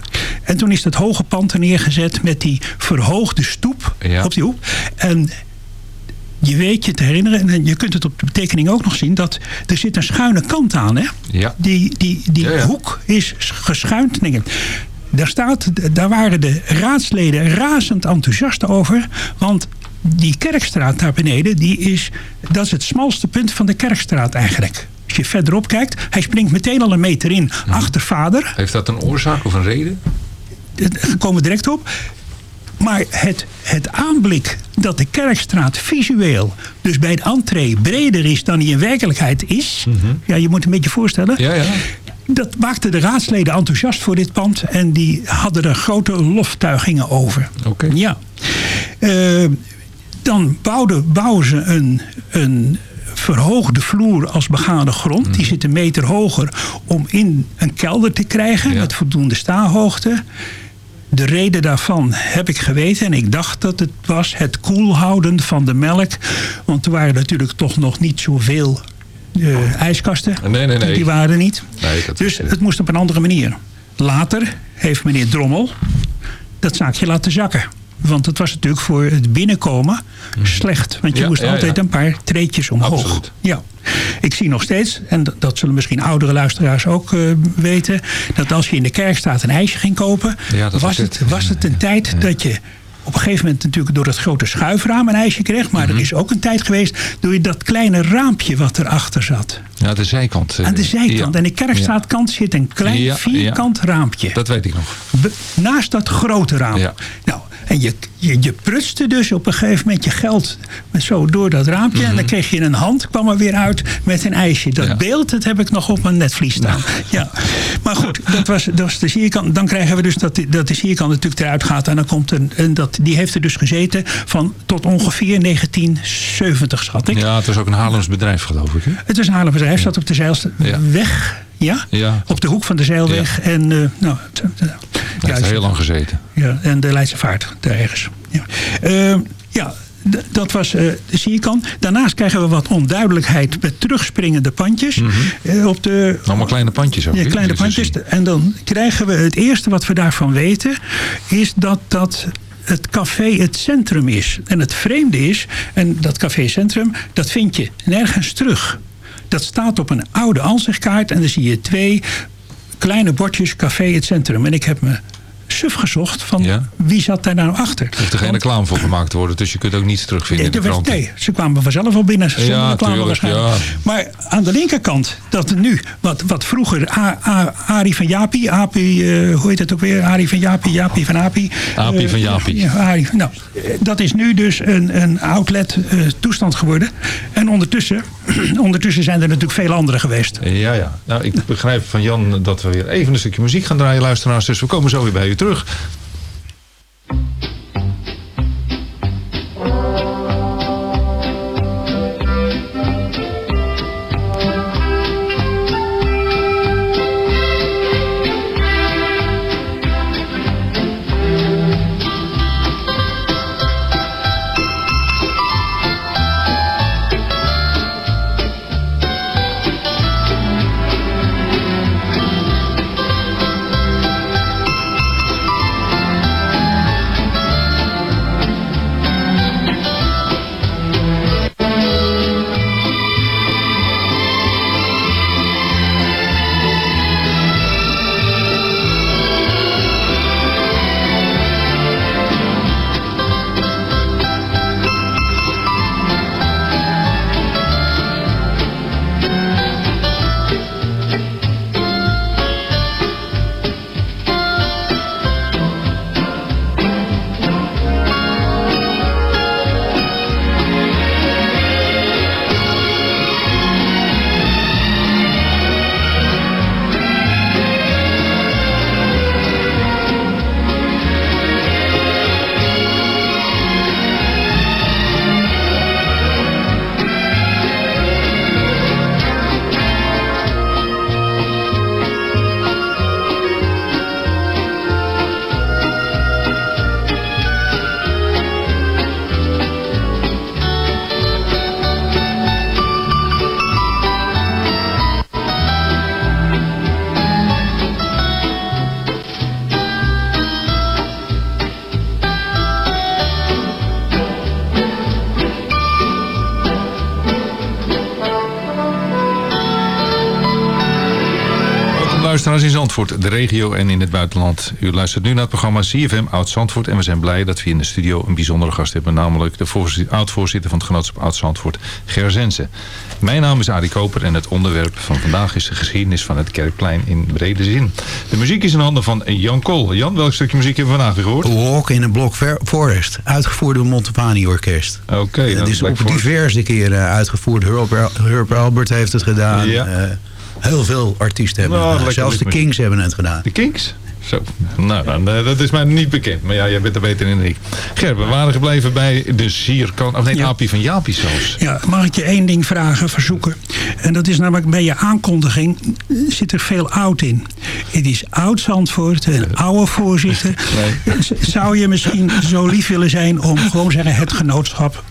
En toen is het hoge pand er neergezet met die verhoogde stoep op die hoek. En je weet je te herinneren, en je kunt het op de tekening ook nog zien... dat er zit een schuine kant aan. Hè? Ja. Die, die, die hoek is geschuind. Daar, staat, daar waren de raadsleden razend enthousiast over. Want die kerkstraat daar beneden, die is, dat is het smalste punt van de kerkstraat eigenlijk. Als je verderop kijkt, hij springt meteen al een meter in achter vader. Heeft dat een oorzaak of een reden? Daar komen we direct op. Maar het, het aanblik dat de kerkstraat visueel, dus bij de entree, breder is dan die in werkelijkheid is. Ja, je moet een beetje voorstellen. Ja, ja. Dat maakte de raadsleden enthousiast voor dit pand. En die hadden er grote loftuigingen over. Oké. Ja. Eh, dan bouwden, bouwen ze een, een verhoogde vloer als begane grond. Die zit een meter hoger om in een kelder te krijgen. Met voldoende staalhoogte. De reden daarvan heb ik geweten. En ik dacht dat het was het koelhouden van de melk. Want er waren natuurlijk toch nog niet zoveel eh, ijskasten. Nee, nee, nee. Die waren niet. Dus het moest op een andere manier. Later heeft meneer Drommel dat zaakje laten zakken. Want het was natuurlijk voor het binnenkomen slecht. Want je Ja, moest ja, altijd ja. een paar treetjes omhoog. Absoluut. Ja. Ik zie nog steeds, en dat- zullen misschien oudere luisteraars ook eh, weten... dat als je in de kerkstraat een ijsje ging kopen... Was, het. was het een tijd dat je op een gegeven moment natuurlijk door het grote schuifraam een ijsje kreeg. Maar Mhm. er is ook een tijd geweest door je dat kleine raampje wat erachter zat. Ja, de zijkant. eh, Aan de zijkant. ja. En de kerkstraatkant zit een klein Ja, vierkant raampje. Dat weet ik nog. Naast dat grote raam. Ja. Nou, en je, je, je prutste dus op een gegeven moment je geld met zo door dat raampje. En dan kreeg je een hand, kwam er weer uit met een ijsje. Dat Mhm. Ja. beeld, dat heb ik nog op mijn netvlies staan. Ja. Maar goed, dat was, dat was de sierkant. Dan krijgen we dus dat, dat de sierkant natuurlijk eruit gaat. En dan komt een, en dat, die heeft er dus gezeten van tot ongeveer 1970, schat ik. Ja, het was ook een Haarlems bedrijf, geloof ik. Hè? Het was een Haarlem bedrijf, zat op de Zeilweg. Ja. Ja. Op de hoek van de Zeilweg. En, eh, nou, t- Hij heeft heel lang gezeten. Ja, en de Leidse Vaart, daar ergens. Ja, Ehm, ja dat was eh, de sierkant. Daarnaast krijgen we wat onduidelijkheid met terugspringende pandjes. eh, op de, Allemaal kleine pandjes ook. ja, kleine te pandjes. En dan krijgen we het eerste wat we daarvan weten... is dat dat het café het centrum is. En het vreemde is, en dat café centrum... dat vind je nergens terug. Dat staat op een oude ansichtkaart... en dan zie je twee kleine bordjes café het centrum. En ik heb me suf gezocht van Ja. wie zat daar nou achter. Er hoeft er geen reclame voor gemaakt te worden, dus je kunt ook niets terugvinden in de krant. nee, ze kwamen vanzelf al binnen zonder Ja, reclame tuurlijk, waarschijnlijk. ja. Maar aan de linkerkant, dat nu, wat, wat vroeger A, A, Arie van Jaapie, Api, eh, hoe heet het ook weer? Arie van Jaapie, Jaapie van Api. Api Eh, van Jaapie. Ja, Arie, nou, dat is nu dus een, een outlet eh, toestand geworden. En ondertussen, ondertussen zijn er natuurlijk veel andere geweest. Ja, ja. Nou, ik begrijp van Jan dat we weer even een stukje muziek gaan draaien, luisteraars. Dus we komen zo weer bij u terug. Zandvoort, de regio en in het buitenland. U luistert nu naar het programma CFM Oud-Zandvoort. En we zijn blij dat we in de studio een bijzondere gast hebben. Namelijk de voorzitter- oud-voorzitter van het genootschap Oud-Zandvoort, Ger Zensen. Mijn naam is Arie Koper en het onderwerp van vandaag is de geschiedenis van het Kerkplein in brede zin. De muziek is in handen van Jan Kool. Jan, welk stukje muziek hebben we vandaag gehoord? Walk in a Block Forest. Uitgevoerd door Montepani Orkest. Oké, Het dan is op diverse keren uitgevoerd. Herb, Albert heeft het gedaan. Ja. Eh, heel veel artiesten hebben Nou, het gedaan. Zelfs de. Kings hebben het gedaan. De Kinks? Zo, nou, dan, eh, dat is mij niet bekend. Maar ja, jij bent er beter in dan ik. Ger, we waren gebleven bij de sierkant. Of nee, Ja. Apie van Jaapie zelfs. Ja, mag ik je één ding vragen, verzoeken? En dat is namelijk bij je aankondiging zit er veel oud in. Het is oud Zandvoort, een oude voorzitter. Zou je misschien zo lief willen zijn om gewoon zeggen het genootschap?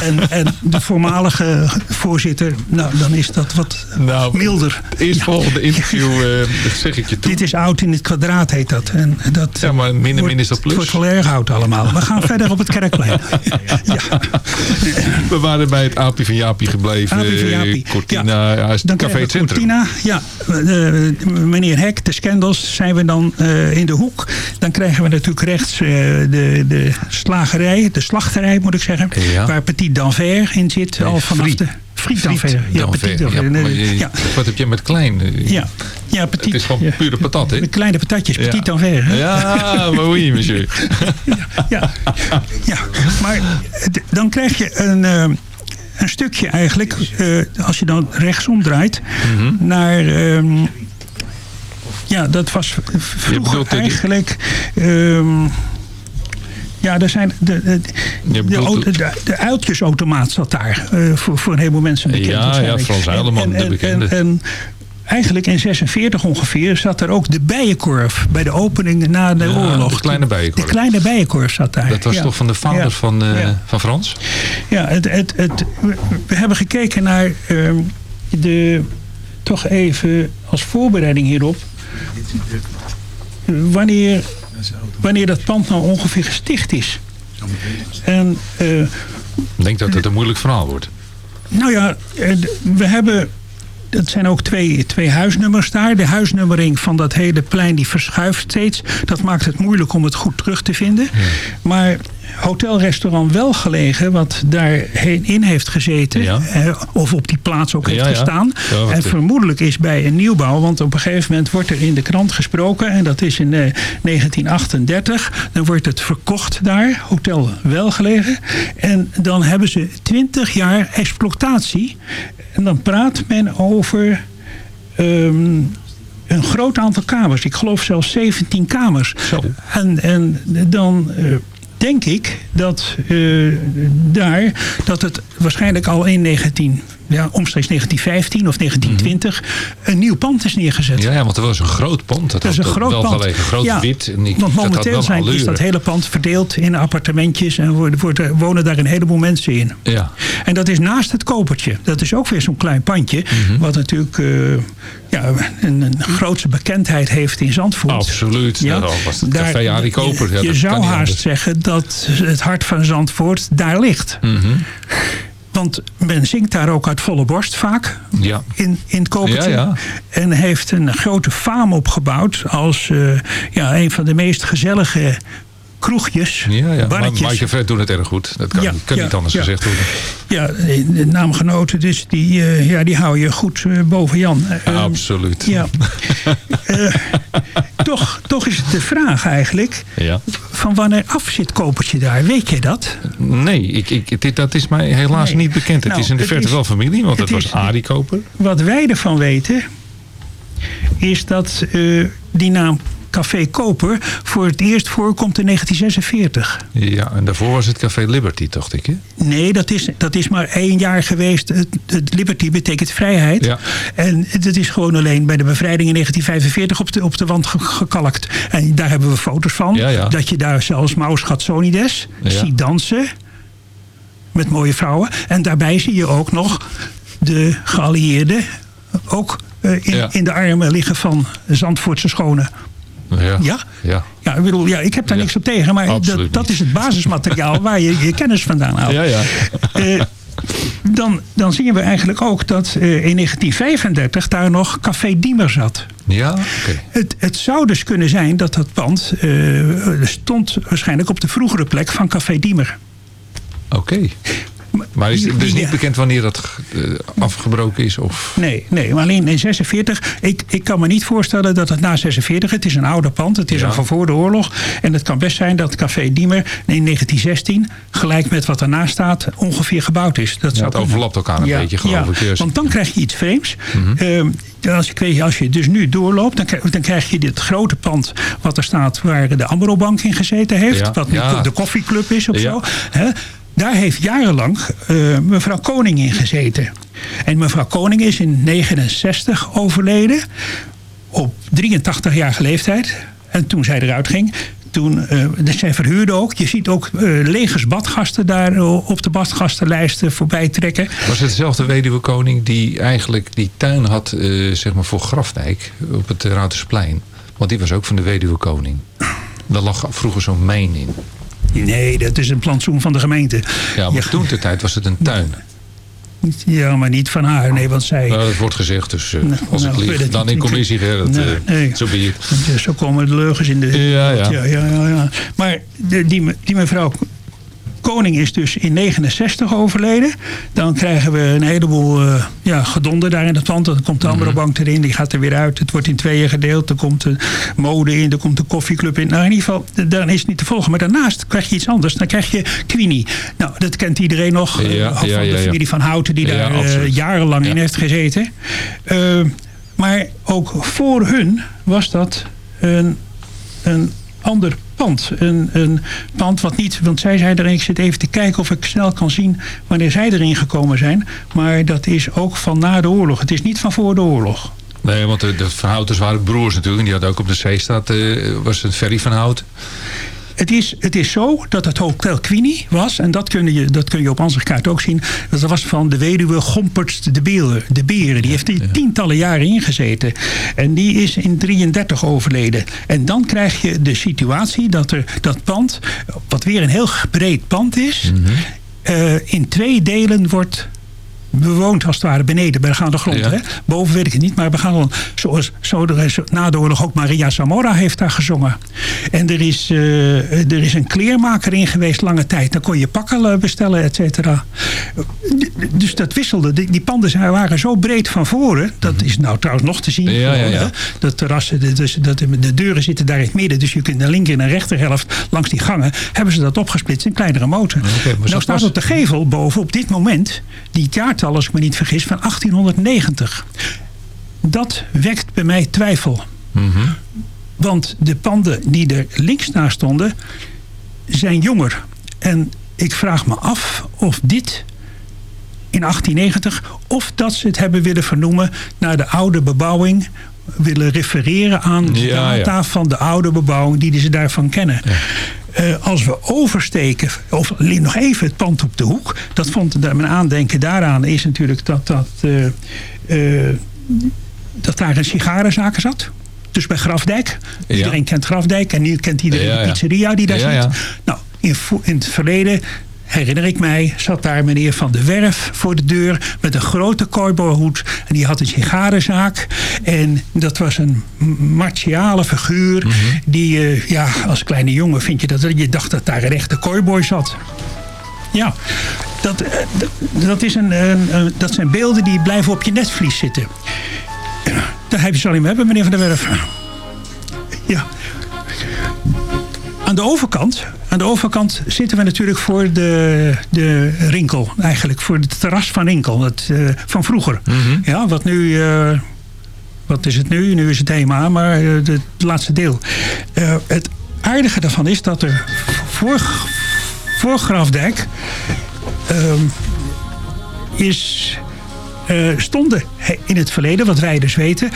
En, en de voormalige voorzitter, nou dan is dat wat Nou, milder. Eerst volgende interview eh, zeg ik je toe. Dit is oud in het kwadraat heet dat. En dat Ja, maar min en min wordt- is dat plus. Het wordt wel erg oud allemaal. We gaan verder op het kerkplein. We waren bij het Apie van Jaapie gebleven. Apie van Jaapie. Cortina, ja, het Café Centrum. Cortina, ja. eh, meneer Hek, de Scandals, zijn we dan eh, in de hoek. Dan krijgen we natuurlijk rechts eh, de, de slagerij, de slachterij moet ik zeggen. Ja. Waar Petit d'Anvers in zit. al vanaf Friet. de... Friet d'Anvers. Ja. Petit Ja, maar je- ja. Wat heb je met klein? eh, Ja, ja, petit. Het is gewoon pure patat, hè? Kleine patatjes, petit d'Anvers. hè? Ja, maar oui, monsieur. ja, ja, maar dan krijg je een, eh, een stukje eigenlijk, eh, als je dan rechtsom draait, Mhm. naar. ehm, ja, dat was vroeger eigenlijk. ehm, ja, er zijn de, de, de, de, zat daar. eh, voor, voor een heleboel mensen bekend. Ja, ja. Frans Heileman, de en- bekende. En, en eigenlijk in 46 ongeveer zat er ook de bijenkorf bij de opening na de Ja, oorlog. de kleine bijenkorf. De kleine bijenkorf zat daar. Dat was ja. toch van de vader Ja. van, eh, van Frans? Ja, het, het, het, we- we hebben gekeken naar ehm, de, toch even als voorbereiding hierop, wanneer, wanneer dat pand nou ongeveer gesticht is. En eh, Ik denk dat het een moeilijk verhaal wordt. nou ja, eh, we hebben. Dat zijn ook twee, twee huisnummers daar. De huisnummering van dat hele plein die verschuift steeds. Dat maakt het moeilijk om het goed terug te vinden. Maar hotelrestaurant wel gelegen, wat daarheen in heeft gezeten. Ja. eh, of op die plaats ook heeft Ja, ja. gestaan. En vermoedelijk is bij een nieuwbouw. Want op een gegeven moment wordt er in de krant gesproken. En dat is in eh, 1938. Dan wordt het verkocht daar. Hotel wel gelegen. En dan hebben ze 20 jaar exploitatie. En dan praat men over ehm, een groot aantal kamers. Ik geloof zelfs 17 kamers. Zo. En, en dan eh, denk ik dat eh, daar dat het waarschijnlijk al in 19, ja, omstreeks 1915 of 1920 een nieuw pand is neergezet. Ja, ja, want er was een groot pand. Dat, Dat is een groot wel pand. gelegen, groot Ja, wit. En ik, Want momenteel zijn, is allure. dat hele pand verdeeld in appartementjes en worden, worden, wonen daar een heleboel mensen in. Ja, En dat is naast het kopertje. Dat is ook weer zo'n klein pandje. Mhm. Wat natuurlijk eh, ja, een, een grootse bekendheid heeft in Zandvoort. absoluut. Ja, dat was het café Arie Koper. Ja, je zou haast zeggen dat het hart van Zandvoort daar ligt. Mhm. Want men zingt daar ook uit volle borst vaak. Ja. In, in het kopertje. Ja, ja. En heeft een grote faam opgebouwd. Als eh, ja, een van de meest gezellige kroegjes. Ja, ja. Maar barretjes. Mike doen het erg goed. Dat kan, Ja, kan ja, niet anders ja. gezegd worden. Ja, de naamgenoten, dus die, eh, ja, die hou je goed eh, boven Jan. Eh, Absoluut. Ja. Eh, toch, toch is het de vraag eigenlijk, Ja. van wanneer af zit Kopertje daar? Weet je dat? Nee, ik, ik, dit, dat is mij helaas Nee. niet bekend. Het Nou, is in de verte is- wel familie, want het het was Arie Koper. Wat wij ervan weten, is dat die naam Café Koper voor het eerst voorkomt in 1946. Ja, en daarvoor was het Café Liberty, dacht ik. Hè? Nee, dat is, dat is maar één jaar geweest. Het, het Liberty betekent vrijheid. Ja. En dat is gewoon alleen bij de bevrijding in 1945 op de, op de wand ge- gekalkt. En daar hebben we foto's van. Ja, ja. Dat je daar zelfs Maus Gatsonides ziet dansen. Met mooie vrouwen. En daarbij zie je ook nog de geallieerden ook eh, in, Ja. in de armen liggen van Zandvoortse schone. Ja. Ja? Ja. Ja, ik bedoel, ja, ik heb daar niks op tegen, maar dat, dat is het basismateriaal waar je je kennis vandaan haalt. Ja, ja. Eh, dan, dan zien we eigenlijk ook dat eh, in 1935 daar nog Café Diemer zat. Ja, oké. Het, het zou dus kunnen zijn dat dat pand eh, stond waarschijnlijk op de vroegere plek van Café Diemer. Oké. Maar is het dus niet bekend wanneer dat eh, afgebroken is? Of... Nee, nee, maar alleen in 46. Ik, ik kan me niet voorstellen dat het na 46. Het is een ouder pand. Het is Ja. al van voor de oorlog. En het kan best zijn dat Café Diemer in 1916, gelijk met wat ernaast staat, ongeveer gebouwd is. Dat Ja, het overlapt elkaar een beetje, geloof ik. Juist. Want dan krijg je iets vreemds. Mhm. Ehm, als, weet, als je dus nu doorloopt, dan, krijg- dan krijg je dit grote pand wat er staat waar de Amro-bank in gezeten heeft. Wat nu de koffieclub is of zo. Hè? Daar heeft jarenlang eh, mevrouw Koning in gezeten. En mevrouw Koning is in 69 overleden. Op 83-jarige leeftijd. En toen zij eruit ging. Toen, eh, zij verhuurde ook. Je ziet ook eh, legers badgasten daar op de badgastenlijsten voorbij trekken. Was het dezelfde weduwe koning die eigenlijk die tuin had zeg maar voor Grafdijk op het Routersplein? Want die was ook van de weduwe koning. Daar lag vroeger zo'n mijn in. Nee, dat is een plantsoen van de gemeente. Ja, maar Ja. toen de tijd was het een tuin. Ja, maar niet van haar. Nee, want zij... Nou, dat wordt gezegd, dus eh, als nou, ik ik weet lieg, dan in commissie. Hè, dat, Nee, eh, nee. Zo ben je. Zo komen de leugens in de... Ja, ja. ja, ja, ja, ja. Maar die, die mevrouw Koning is dus in 69 overleden. Dan krijgen we een heleboel eh, ja, gedonder daar in het pand. Dan komt de andere bank erin, die gaat er weer uit. Het wordt in tweeën gedeeld. Er komt de mode in, er komt de koffieclub in. Nou, in ieder geval, dan is het niet te volgen. Maar daarnaast krijg je iets anders. Dan krijg je Queenie. Nou, dat kent iedereen nog. eh, Ja, van ja, ja, de familie van Houten, die daar eh, absoluut. jarenlang in heeft gezeten. Eh, maar ook voor hun was dat een, een ander pand. Een, een pand wat niet, want zij zei erin, ik zit even te kijken of ik snel kan zien wanneer zij erin gekomen zijn. Maar dat is ook van na de oorlog. Het is niet van voor de oorlog. Nee, want de, de waren broers natuurlijk. En die hadden ook op de Zeestraat, eh was het Ferry van Hout. Het is, het is zo dat het Hotel Queenie was, en dat kun je, dat kun je op ansichtkaart ook zien, dat was van de weduwe Gomperts de Beren. De Beren. Die heeft hier tientallen jaren ingezeten. En die is in 33 overleden. En dan krijg je de situatie dat er dat pand, wat weer een heel breed pand is, eh, in twee delen wordt bewoond als het ware beneden bij de gaande grond. Ja. Hè? Boven weet ik het niet, maar we gaan gewoon zoals zo na de oorlog ook Maria Zamora heeft daar gezongen. En er is, eh, er is een kleermaker in geweest lange tijd. Dan kon je pakken eh, bestellen, et cetera. Dus dat wisselde. Die, die panden zijn- waren zo breed van voren. Dat is nou trouwens nog te zien. Mhm. Ja, ja. Dat terrassen, de, dus, dat, de deuren zitten daar in het midden. Dus je kunt de linker en de rechterhelft langs die gangen. Hebben ze dat opgesplitst in kleinere motor. maar nou staat op de gevel boven op dit moment. Die jaartal, als ik me niet vergis, van 1890. Dat wekt bij mij twijfel. Want de panden die er links naast stonden, zijn jonger. En ik vraag me af of dit in 1890, of dat ze het hebben willen vernoemen naar de oude bebouwing, willen refereren aan de Ja, data ja. van de oude bebouwing die ze daarvan kennen. Eh, als we oversteken, of nog even het pand op de hoek, dat vond mijn aandenken daaraan is natuurlijk dat, dat, eh, eh, dat daar een sigarenzaken zat. Dus bij Grafdijk. Ja. Iedereen kent Grafdijk en nu kent iedereen Ja, de pizzeria die daar zit. Nou, in het verleden herinner ik mij, zat daar meneer Van de Werf voor de deur met een grote cowboyhoed. En die had een sigarenzaak. En dat was een martiale figuur. Mhm. Die, eh, ja, als kleine jongen vind je dat, je dacht dat daar een echte cowboy zat. Ja, dat, eh, dat, is een, een- dat zijn beelden die blijven op je netvlies zitten. Daar heb je ze al in hebben, meneer Van der Werf. Ja. Aan de overkant, aan de overkant zitten we natuurlijk voor de, de Rinkel. Eigenlijk voor het terras van Rinkel. Het, eh, van vroeger. Ja, wat nu... eh, wat is het nu? Nu is het HEMA, maar eh, het laatste deel. Het aardige daarvan is dat er voor, voor Grafdijk... ehm, is, stonden in het verleden, wat wij dus weten,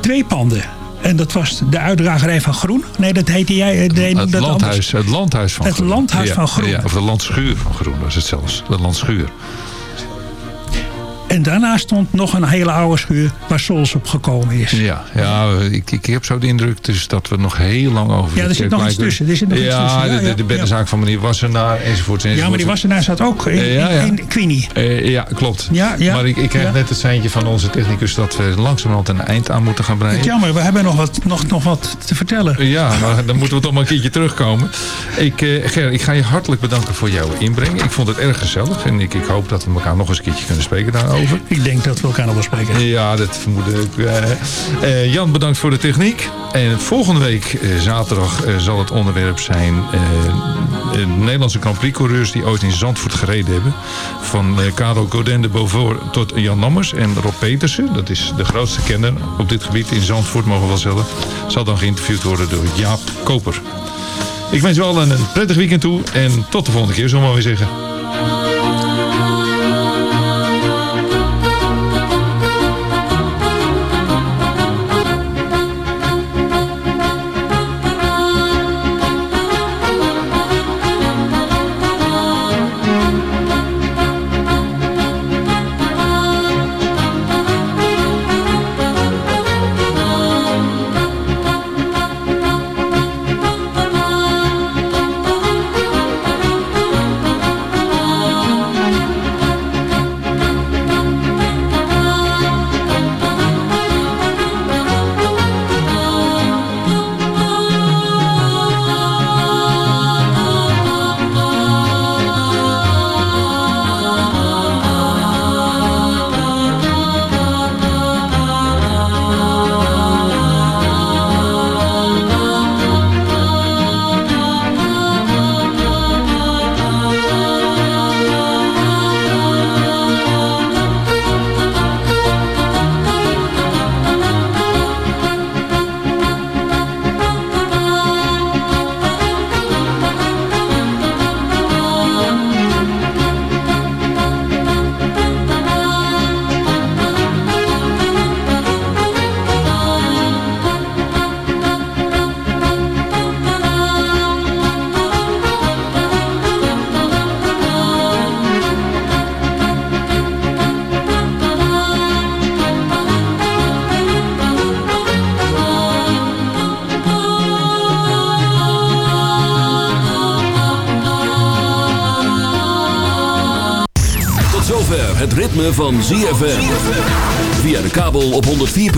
twee panden. En dat was de uitdragerij van Groen. Nee, dat heette jij. eh, nee, Het dat landhuis, anders. het landhuis van Het Groen. landhuis Ja, van Groen. Ja, of de landschuur van Groen was het zelfs. De landschuur. En daarnaast stond nog een hele oude schuur waar Sols op gekomen is. Ja, ja ik, ik heb zo de indruk dus dat we nog heel lang over Ja, er zit nog iets tussen. Er zit nog iets ja, tussen. Ja, de, de, ja, de beddenzaak van meneer Wassenaar enzovoort. enzovoort. Ja, maar die Wassenaar zat ook in, Eh, ja, ja. in. Eh, ja, klopt. Ja, ja, maar ik, ik krijg ja. net het seintje van onze technicus dat we langzamerhand een eind aan moeten gaan breien. jammer, we hebben nog wat, nog, nog wat te vertellen. Ja, maar dan moeten we toch maar een keertje terugkomen. Ik, eh, Ger, ik ga je hartelijk bedanken voor jouw inbreng. Ik vond het erg gezellig en ik, ik hoop dat we elkaar nog eens een keertje kunnen spreken daarover. Ik denk dat we elkaar nog wel spreken. Ja, dat vermoed ik. eh. Eh, Jan, bedankt voor de techniek. En volgende week, eh, zaterdag, zal het onderwerp zijn... de Nederlandse Grand Prix coureurs die ooit in Zandvoort gereden hebben. Van Karel Godin de Beaufort tot Jan Nammers en Rob Petersen. Dat is de grootste kenner op dit gebied in Zandvoort, mogen we wel zeggen. Zal dan geïnterviewd worden door Jaap Koper. Ik wens u allen een prettig weekend toe. En tot de volgende keer, zullen we maar weer zeggen.